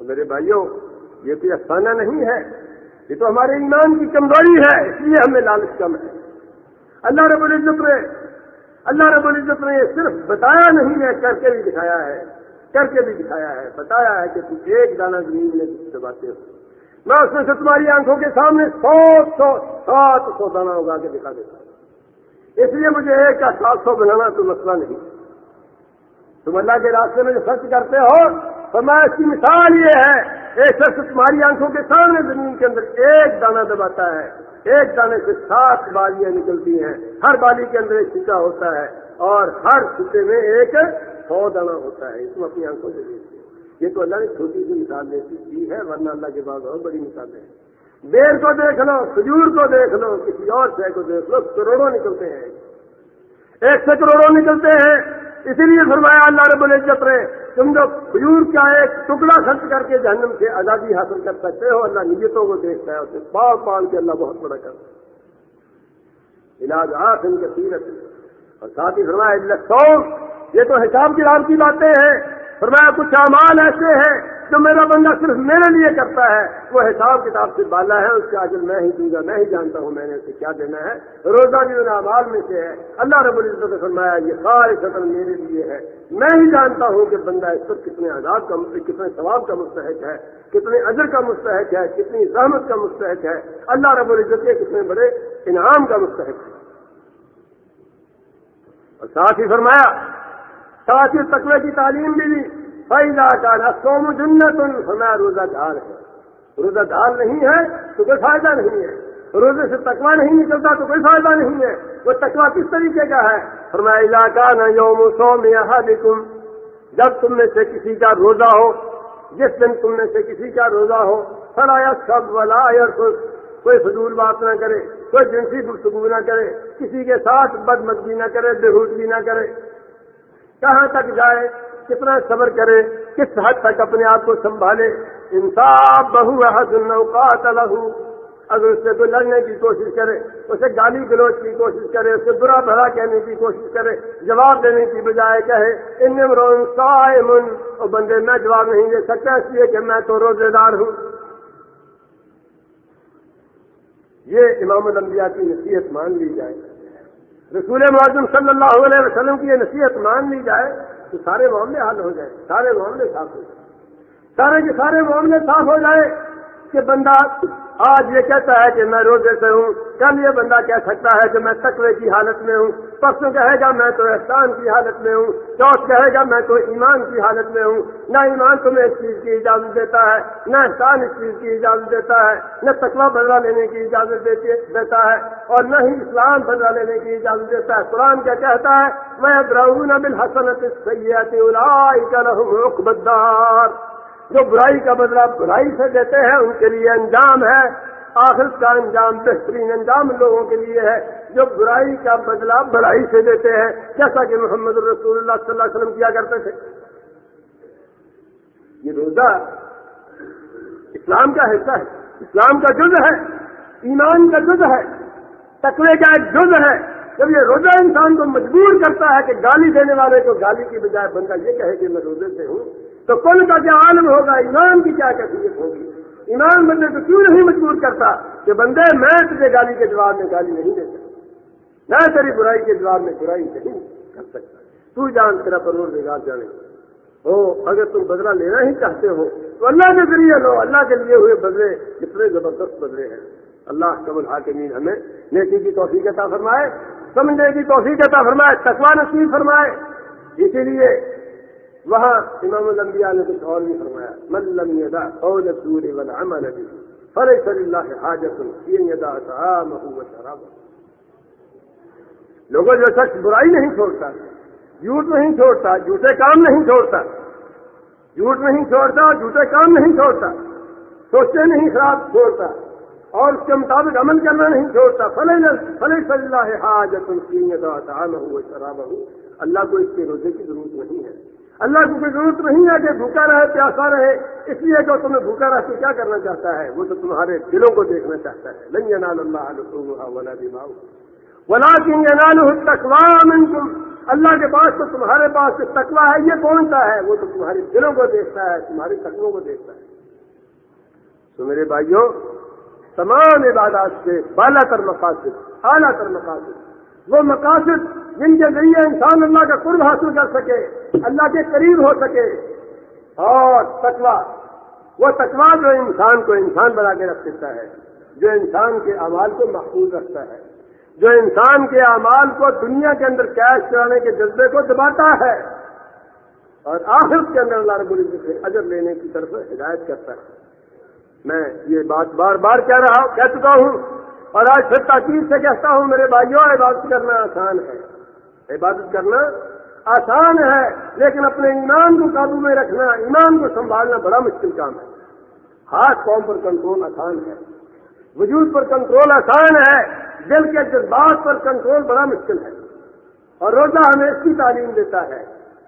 میرے بھائیوں، یہ کوئی افسانہ نہیں ہے۔ یہ تو ہمارے ایمان کی کمزوری ہے، اس لیے ہمیں لالچ کم ہے۔ اللہ رب العزت نے، اللہ رب العزت نے یہ صرف بتایا نہیں ہے، کر کے بھی دکھایا ہے۔ کر کے بھی دکھایا ہے، بتایا ہے کہ تم ایک دانہ زمین میں دباتے ہو۔ میں اس میں سے تمہاری آنکھوں کے سامنے سو سو سات سو دانا اگا کے دکھا دیتا ہوں۔ اس لیے مجھے ایک کا سات سو بنانا تو مسئلہ نہیں۔ تم اللہ کے راستے میں جو خرچ کرتے ہو تو میں اس کی مثال یہ ہے، ایک شخص تمہاری آنکھوں کے سامنے زمین کے اندر ایک دانہ دباتا ہے، ایک دانے سے سات بالیاں نکلتی ہیں، ہر بالی کے اندر ایک سکا ہوتا ہے اور ہر سکے میں ایک سو دانا ہوتا ہے اس میں اپنی آنکھوں سے دیکھتے ہیں یہ تو اللہ نے چھوٹی سی مثال دیتی دی ہے، ورنہ اللہ کے بعد اور بڑی مثالیں ہیں دیر کو دیکھ لو، کھجور کو دیکھ لو، کسی اور شے کو دیکھ لو، کروڑوں نکلتے ہیں۔ ایک سے کروڑوں نکلتے ہیں، اسی لیے فرمایا اللہ رب العزت نے جو کھجور کا ایک ٹکڑا خرچ کر کے جہنم سے آزادی حاصل کر سکتے ہو اللہ نیتوں کو دیکھتا ہے اسے پاؤ پال کے اللہ بہت بڑا کرتا ہے۔ علاج آخ ان کے سیرت اور ساتھ ہی فرمایا سو یہ تو حساب کتاب کی باتیں ہیں۔ فرمایا، کچھ اعمال ایسے ہیں جو میرا بندہ صرف میرے لیے کرتا ہے، وہ حساب کتاب سے بالا ہے، اس کا اجل میں ہی دوں گا، میں ہی جانتا ہوں میں نے اسے کیا دینا ہے۔ روزہ بھی میرا امال میں سے ہے، اللہ رب العزت نے فرمایا، یہ سارے قتل میرے لیے ہے۔ میں ہی جانتا ہوں کہ بندہ اس پر کتنے آزاد کا، کتنے ثواب کا مستحق ہے، کتنے اجر کا مستحق ہے، کتنی زحمت کا مستحق ہے۔ اللہ رب العزت کے کتنے بڑے انعام کا مستحق ہے۔ اور ساتھ ہی فرمایا، ساتھ ہی تقوی کی تعلیم بھی دی۔ فائدہ کا سوم جنت فرمایا روزہ دار ہے۔ روزہ دار نہیں ہے تو کوئی فائدہ نہیں ہے۔ روزے سے تکوا نہیں نکلتا تو کوئی فائدہ نہیں ہے۔ وہ تکوا کس طریقے کا ہے؟ فرمایا علاقہ نہ یوم سوم یا جب تم میں سے کسی کا روزہ ہو، جس دن تم میں سے کسی کا روزہ ہو فلایا سب ولا کوئی فضول بات نہ کرے، کوئی جنسی گفتگو نہ کرے، کسی کے ساتھ بدمدگی نہ کرے، بےحودگی نہ کرے۔ کہاں تک جائے؟ کتنا صبر کرے، کس حد تک اپنے آپ کو سنبھالے؟ انصاف بہو حد نوکات لہو۔ اگر اس سے کوئی لڑنے کی کوشش کرے، اسے گالی گلوچ کی کوشش کرے، اسے برا بھلا کہنے کی کوشش کرے، جواب دینے کی بجائے کہے ان من اور بندے، میں جواب نہیں دے سکتا، اس لیے کہ میں تو روزے دار ہوں۔ یہ امام الانبیاء کی نصیحت مان لی جائے۔ رسول معظم صلی اللہ علیہ وسلم کی یہ نصیحت مان لی جائے تو سارے معاملے حل ہو جائے، سارے معاملے صاف ہو جائے۔ سارے کے سارے معاملے صاف ہو جائے کہ بندہ آج یہ کہتا ہے کہ میں روزے سے ہوں، کل یہ بندہ کہہ سکتا ہے کہ میں تقوی کی حالت میں ہوں۔ پرسوں کہے گا میں تو احسان کی حالت میں ہوں، چوتھ کہے گا میں تو ایمان کی حالت میں ہوں۔ نہ ایمان تمہیں اس چیز کی اجازت دیتا ہے، نہ احسان اس چیز کی اجازت دیتا ہے، نہ تقوی بدلا لینے کی اجازت دیتا ہے اور نہ ہی اسلام بدلا لینے کی اجازت دیتا ہے۔ قرآن کیا کہتا ہے؟ میں ابراہون بالحسنت سید اللہ بدار جو برائی کا بدلہ برائی سے دیتے ہیں، ان کے لیے انجام ہے۔ آخر کا انجام بہترین انجام لوگوں کے لیے ہے۔ جو برائی کا بدلہ بڑائی سے دیتے ہیں، جیسا کہ محمد الرسول اللہ صلی اللہ علیہ وسلم کیا کرتے تھے۔ یہ روزہ اسلام کا حصہ ہے، اسلام کا جز ہے، ایمان کا جز ہے، تقوی کا ایک جز ہے۔ جب یہ روزہ انسان کو مجبور کرتا ہے کہ گالی دینے والے کو گالی کی بجائے بندہ یہ کہے کہ میں روزے سے ہوں تو کل کا کیا عالم ہوگا؟ ایمان کی کیا کیفیت ہوگی؟ ایمان بندے کو کیوں نہیں مجبور کرتا کہ بندے میں تجھے گالی کے جواب میں گالی نہیں دے سکتا؟ میں تیری برائی کے جواب میں برائی نہیں کر سکتا۔ تو جان تیرا پرور بگاڑ جانے ہو اگر تم بدلہ لینا ہی چاہتے ہو، تو اللہ کے ذریعے لو۔ اللہ کے لیے ہوئے بدلے کتنے زبردست بدلے ہیں۔ اللہ قبل حاکمین ہمیں نیکی کی توفیق عطا فرمائے، سمجھنے کی توفیق عطا فرمائے تقوا نصیب فرمائے۔ اسی لیے وہاں امام الانبیاء نے کچھ اور بھی فرمایا ملم یدا قول الزور والعمل به فليس لله حاجة في يدا طعامه وشرابه لوگوں جو شخص برائی نہیں چھوڑتا، جھوٹ نہیں چھوڑتا، جھوٹے کام نہیں چھوڑتا، جھوٹ نہیں چھوڑتا، جھوٹے کام نہیں چھوڑتا سوچتے نہیں، خراب چھوڑتا، اور اس کے مطابق عمل کرنا نہیں چھوڑتا فلے فلے صلی اللہ حاجت ہو شراب ہو اللہ کو اس کے روزے کی ضرورت نہیں ہے۔ اللہ کو کوئی ضرورت نہیں ہے کہ بھوکا رہے، پیاسا رہے۔ اس لیے جو تمہیں بھوکا رہ کے کیا کرنا چاہتا ہے؟ وہ تو تمہارے دلوں کو دیکھنا چاہتا ہے۔ لن ینال اللہ ولا دماغ ولا کن ینال تم اللہ کے پاس تو تمہارے پاس جو تکوا ہے، یہ کون سا ہے؟ وہ تو تمہارے دلوں کو دیکھتا ہے تمہاری تکووں کو دیکھتا ہے۔ تو میرے بھائیوں، تمام عبادات سے بالا تر مقاصد، اعلیٰ تر مقاصد، وہ مقاصد جن کے ذریعے انسان اللہ کا قرب حاصل کر سکے۔ اللہ کے قریب ہو سکے۔ اور تکوا وہ تکوا جو انسان کو انسان بنا کے رکھ سکتا ہے، جو انسان کے اعمال کو محفوظ رکھتا ہے، جو انسان کے اعمال کو دنیا کے اندر کیش کرانے کے جذبے کو دباتا ہے۔ اور آخر کے اندر اللہ رب العزت سے اجر لینے کی طرف ہدایت کرتا ہے۔ میں یہ بات بار بار کہہ رہا ہوں، کہہ چکا ہوں، اور آج پھر تاکید سے کہتا ہوں، میرے بھائیوں، عبادت کرنا آسان ہے۔ عبادت کرنا آسان ہے، لیکن اپنے ایمان کو قابو میں رکھنا، ایمان کو سنبھالنا بڑا مشکل کام ہے۔ ہاتھ قوم پر کنٹرول آسان ہے۔ وجود پر کنٹرول آسان ہے۔ دل کے جذبات پر کنٹرول بڑا مشکل ہے۔ اور روزہ ہمیں اس کی تعلیم دیتا ہے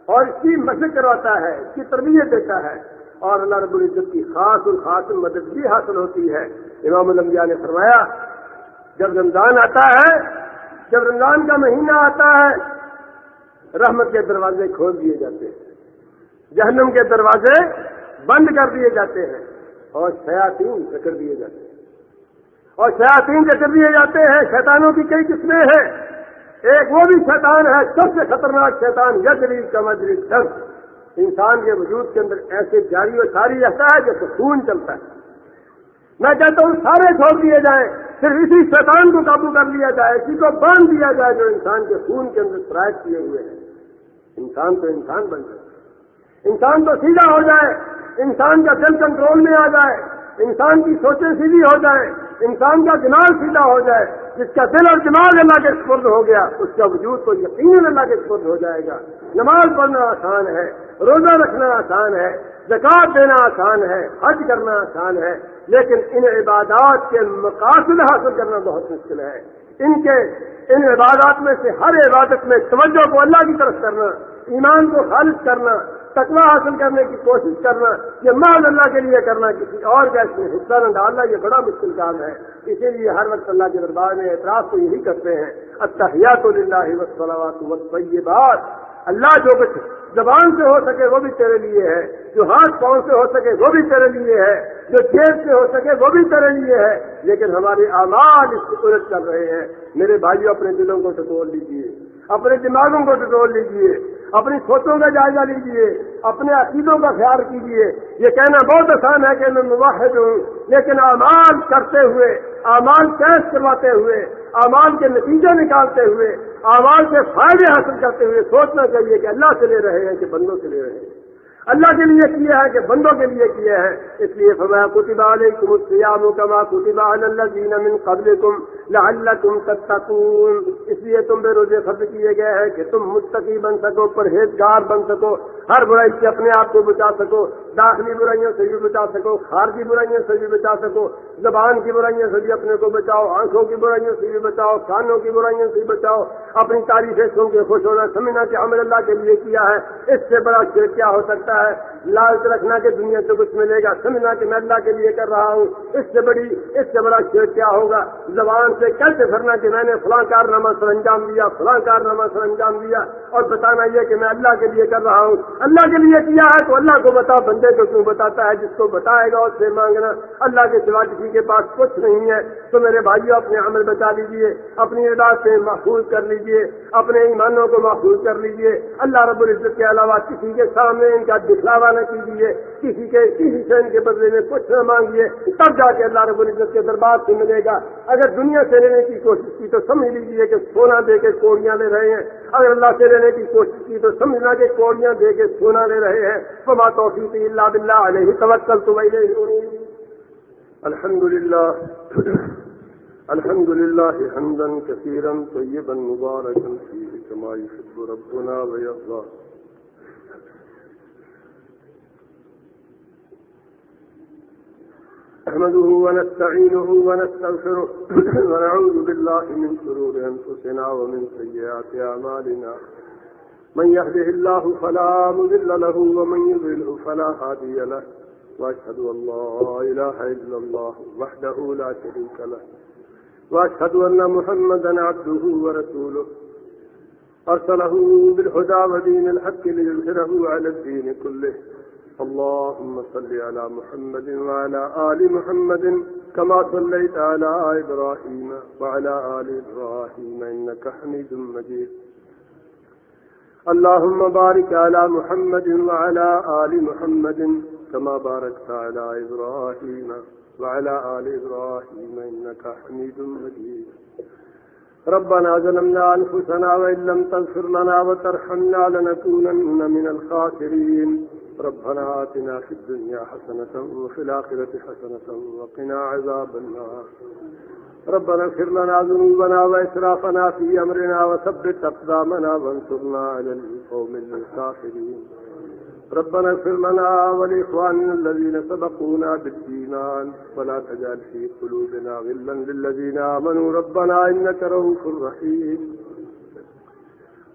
اور اس کی مشق کرواتا ہے، اس کی تربیت دیتا ہے۔ اور اللہ رب العزت کی خاص اور خاص مدد بھی حاصل ہوتی ہے۔ امام الانبیاء نے فرمایا، جب رمضان آتا ہے، جب رمضان کا مہینہ آتا ہے رحمت کے دروازے کھول دیے جاتے ہیں۔ جہنم کے دروازے بند کر دیے جاتے ہیں اور شیاطین پکڑ دیے جاتے ہیں۔ اور شیاطین کے دیے جاتے ہیں، شیطانوں کی کئی قسمیں ہیں۔ ایک وہ بھی شیطان ہے، سب سے خطرناک شیطان یجریب کا مجری انسان کے وجود کے اندر ایسے جاری و ساری رہتا ہے جیسے خون چلتا ہے۔ میں کہتا ہوں سارے چھوڑ دیے جائیں، صرف اسی شیطان کو قابو کر لیا جائے، اسی کو باندھ دیا جائے جو انسان کے خون کے اندر شرائط کیے ہوئے ہیں۔ انسان تو انسان بن جائے۔ انسان تو سیدھا ہو جائے۔ انسان کا دل کنٹرول میں آ جائے۔ انسان کی سوچیں سیدھی ہو جائیں۔ انسان کا دماغ سیدھا ہو جائے۔ جس کا دل اور دماغ اللہ کے سپرد ہو گیا، اس کا وجود تو یقیناً اللہ کے سپرد ہو جائے گا۔ نماز پڑھنا آسان ہے، روزہ رکھنا آسان ہے زکات دینا آسان ہے، حج کرنا آسان ہے، لیکن ان عبادات کے مقاصد حاصل کرنا بہت مشکل ہے۔ ان کے ان عبادات میں سے ہر عبادت میں توجہ کو اللہ کی طرف کرنا، ایمان کو خالص کرنا، تقوی حاصل کرنے کی کوشش کرنا، یہ محض اللہ کے لیے کرنا، کسی اور گیس میں حصہ نہ ڈالنا، یہ بڑا مشکل کام ہے۔ اسی لیے ہر وقت اللہ کے دربار میں اعتراض تو یہی کرتے ہیں اتحیات اللہ وسلامات یہ بات اللہ جو کچھ زبان سے ہو سکے وہ بھی تیرے لیے ہے، جو ہاتھ پاؤں سے ہو سکے وہ بھی تیرے لیے ہے، جو جیب سے ہو سکے وہ بھی تیرے لیے ہے۔ لیکن ہمارے آماد اس کی الٹ کر رہے ہیں۔ میرے بھائیوں اپنے دلوں کو ٹٹول لیجیے اپنے دماغوں کو ٹٹول لیجیے اپنی سوچوں کا جائزہ لیجیے اپنے عقیدوں کا خیال کیجیے یہ کہنا بہت آسان ہے کہ میں مواحد ہوں، لیکن اعمال کرتے ہوئے، اعمال کیش کرواتے ہوئے اعمال کے نتیجے نکالتے ہوئے اعمال سے فائدے حاصل کرتے ہوئے سوچنا چاہیے کہ اللہ سے لے رہے ہیں کہ بندوں سے لے رہے ہیں۔ اللہ کے لیے کیا ہے کہ بندوں کے لیے کیا ہے اس لیے فرمایا کتبہ علیکم السیام کما کتبہ علی الذین من قبلکم لعلکم تتقون۔ اس لیے تم بے روزے فرض کیے گئے ہیں کہ تم متقی بن سکو، پرہیزگار بن سکو، ہر برائی سے اپنے آپ کو بچا سکو، داخلی برائیوں سے بھی بچا سکو، خارجی برائیوں سے بھی بچا سکو، زبان کی برائیوں سے بھی اپنے کو بچاؤ، آنکھوں کی برائیوں سے بھی بچاؤ، کانوں کی برائیوں سے بھی بچاؤ، اپنی تعریفیں سن کے خوش ہونا، سمجھنا کہ عمل اللہ کے لیے کیا ہے، اس سے بڑا شیر کیا ہو سکتا ہے ہے۔ لالچ رکھنا کہ دنیا سے کچھ ملے گا، سمجھنا کہ میں اللہ کے لیے کر رہا ہوں۔ اس سے بڑی، اس سے بڑا شیر کیا ہوگا؟ زبان سے کیسے بھرنا کہ میں نے فلاں کارنامہ سر انجام دیا، فلاں کارنامہ سر انجام دیا۔ اور بتانا یہ کہ میں اللہ کے لیے کر رہا ہوں۔ اللہ کے لیے کیا ہے؟ تو اللہ کو بتا، بندے کو کیوں بتاتا ہے؟ جس کو بتائے گا اس سے مانگنا۔ اللہ کے سوا کسی کے پاس کچھ نہیں ہے۔ تو میرے بھائیوں اپنے عمل بچا لیجیے اپنی ادا سے محفوظ کر لیجیے اپنے ایمانوں کو محفوظ کر لیجیے اللہ رب العزت کے علاوہ کسی کے سامنے ان کا دکھلاوا نہ کیجیے، کسی کے، کسی سے کے بدلے میں کچھ نہ مانگیے، تب جا کے اللہ رب العزت کے دربار سے ملے گا۔ اگر دنیا سے لینے کی کوشش کی تو سمجھ لیجیے کہ سونا دے کے کوڑیاں لے رہے ہیں۔ اگر اللہ سے لینے کی کوشش کی تو سمجھنا کہ کوڑیاں دے کے سونا لے رہے ہیں۔ فما توفیق اللہ بلّہ علیہ توکل تو وہی الحمد للہ الحمد لله حمدا كثيرا طيبا مباركا فيه كما يحب ربنا ويرضى نحمده ونستعينه ونستغفره ونعوذ بالله من شرور أنفسنا ومن سيئات أعمالنا. من يهده الله فلا مذل له ومن يضله فلا هادي له. وأشهد أن لا إله إلا الله وحده لا شريك له. وأشهد أن محمدا عبده ورسوله. أرسله بالهدى ودين الحق ليظهره على الدين كله. اللهم صل على محمد وعلى آل محمد كما صليت على إبراهيم وعلى آل إبراهيم إنك حميد مجيد. اللهم بارك على محمد وعلى آل محمد كما باركت على إبراهيم وعلى آل إبراهيم إنك حميد مجيد. ربنا ظلمنا أنفسنا وإن لم تغفر لنا وترحمنا لنكونن من الخاسرين. ربنا آتنا في الدنيا حسنة وفي الآخرة حسنة وقنا عذاب النار. ربنا اغفر لنا ذنوبنا وإسرافنا في أمرنا وثبت أقدامنا وانصرنا على القوم الكافرين. ربنا اغفر لنا ولإخواننا الذين سبقونا بالإيمان. ولا تجعل في قلوبنا غلا للذين آمنوا. ربنا إنك رؤوف رحيم.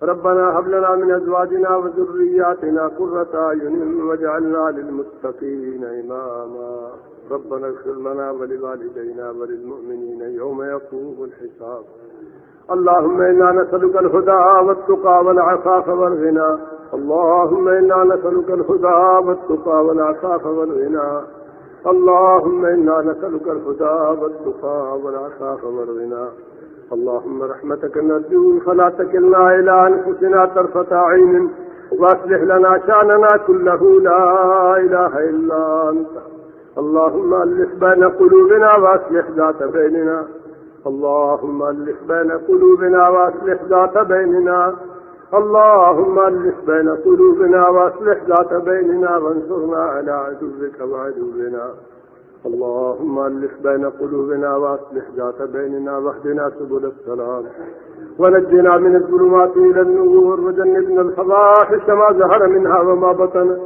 ربنا هب لنا من أزواجنا وذرياتنا قرة أعين واجعلنا للمتقين إماما. ربنا اغفر لنا ولوالدينا وللمؤمنين يوم يقوم الحساب. اللهم إنا نسألك الهدى والتقى والعفاف والغنى. اللهم إنا نسألك الهدى والتقى والعفاف والغنى. اللهم إنا نسألك الهدى والتقى والعفاف والغنى. اللهم رحمتك نرجو فلا تكلنا إلى أنفسنا طرفة عين وأصلح لنا شأننا كله، لا إله إلا أنت. اللهم ألف بين قلوبنا وأصلح ذات بيننا. اللهم ألف بين قلوبنا وأصلح ذات بيننا. اللهم ألف بين قلوبنا وأصلح ذات بيننا وانصرنا على عدوك وعدونا. اللهم ألف بين قلوبنا وأصلح ذات بيننا واهدنا سبل السلام ونجنا من الظلمات إلى النور وجنبنا الفضاحش ما زهر منها وما بطن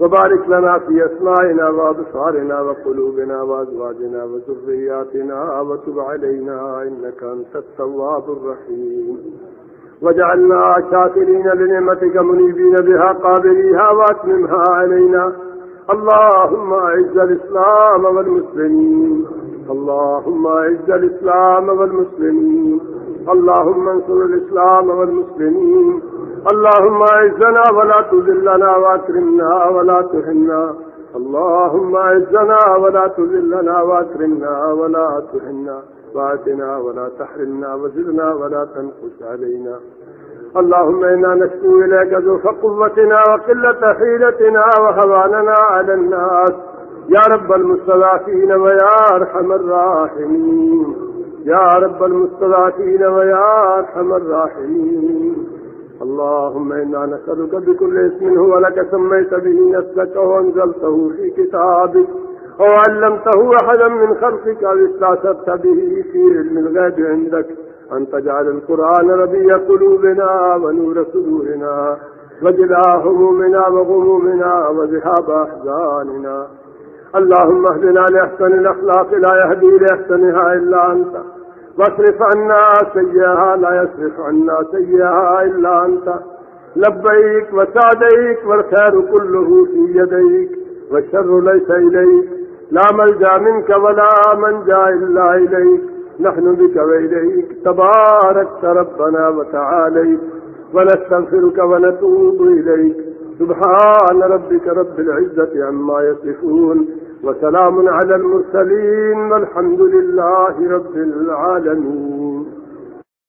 وبارك لنا في أسمائنا وأبصارنا وقلوبنا وأزواجنا وذرياتنا وتب علينا إنك أنت التواب الرحيم وجعلنا شاكرين لنعمتك منيبين بها قابليها واتممها علينا اللهم اعز الاسلام والمسلمين. اللهم اعز الاسلام والمسلمين. اللهم انصر الاسلام والمسلمين. اللهم اعزنا ولا تذلنا واكرمنا ولا تهنا اللهم اعزنا ولا تذلنا واكرمنا ولا تهنا وآتنا ولا تحرمنا وزدنا ولا تنقص علينا. اللهم إنا نشكو إليك ذوف قوتنا وقلة حيلتنا وهواننا على الناس. يا رب المستضعفين ويا أرحم الراحمين. يا رب المستضعفين ويا أرحم الراحمين. اللهم إنا نسألك بكل اسم هو لك سميت به نفسك وانزلته في كتابك أو علمته أحدا من خلقك أو استعصبت به في علم الغيب عندك. أن تجعل القرآن ربي قلوبنا ونور صدورنا وجلاء همومنا وغمومنا وذهاب أحزاننا. اللهم اهدنا لأحسن الأخلاق، لا يهدي لأحسنها إلا أنت. واصرف عنا سيئها، لا يصرف عنا سيئها إلا أنت. لبيك وسعديك والخير كله في يديك والشر ليس إليك. لا ملجا منك ولا منجا إلا إليك. نحن بك وإليك. تبارك ربنا وتعاليك ونستغفرك ونتوب إليك. سبحان ربك رب العزة عما يصفون. وسلام على المرسلين والحمد لله رب العالمين.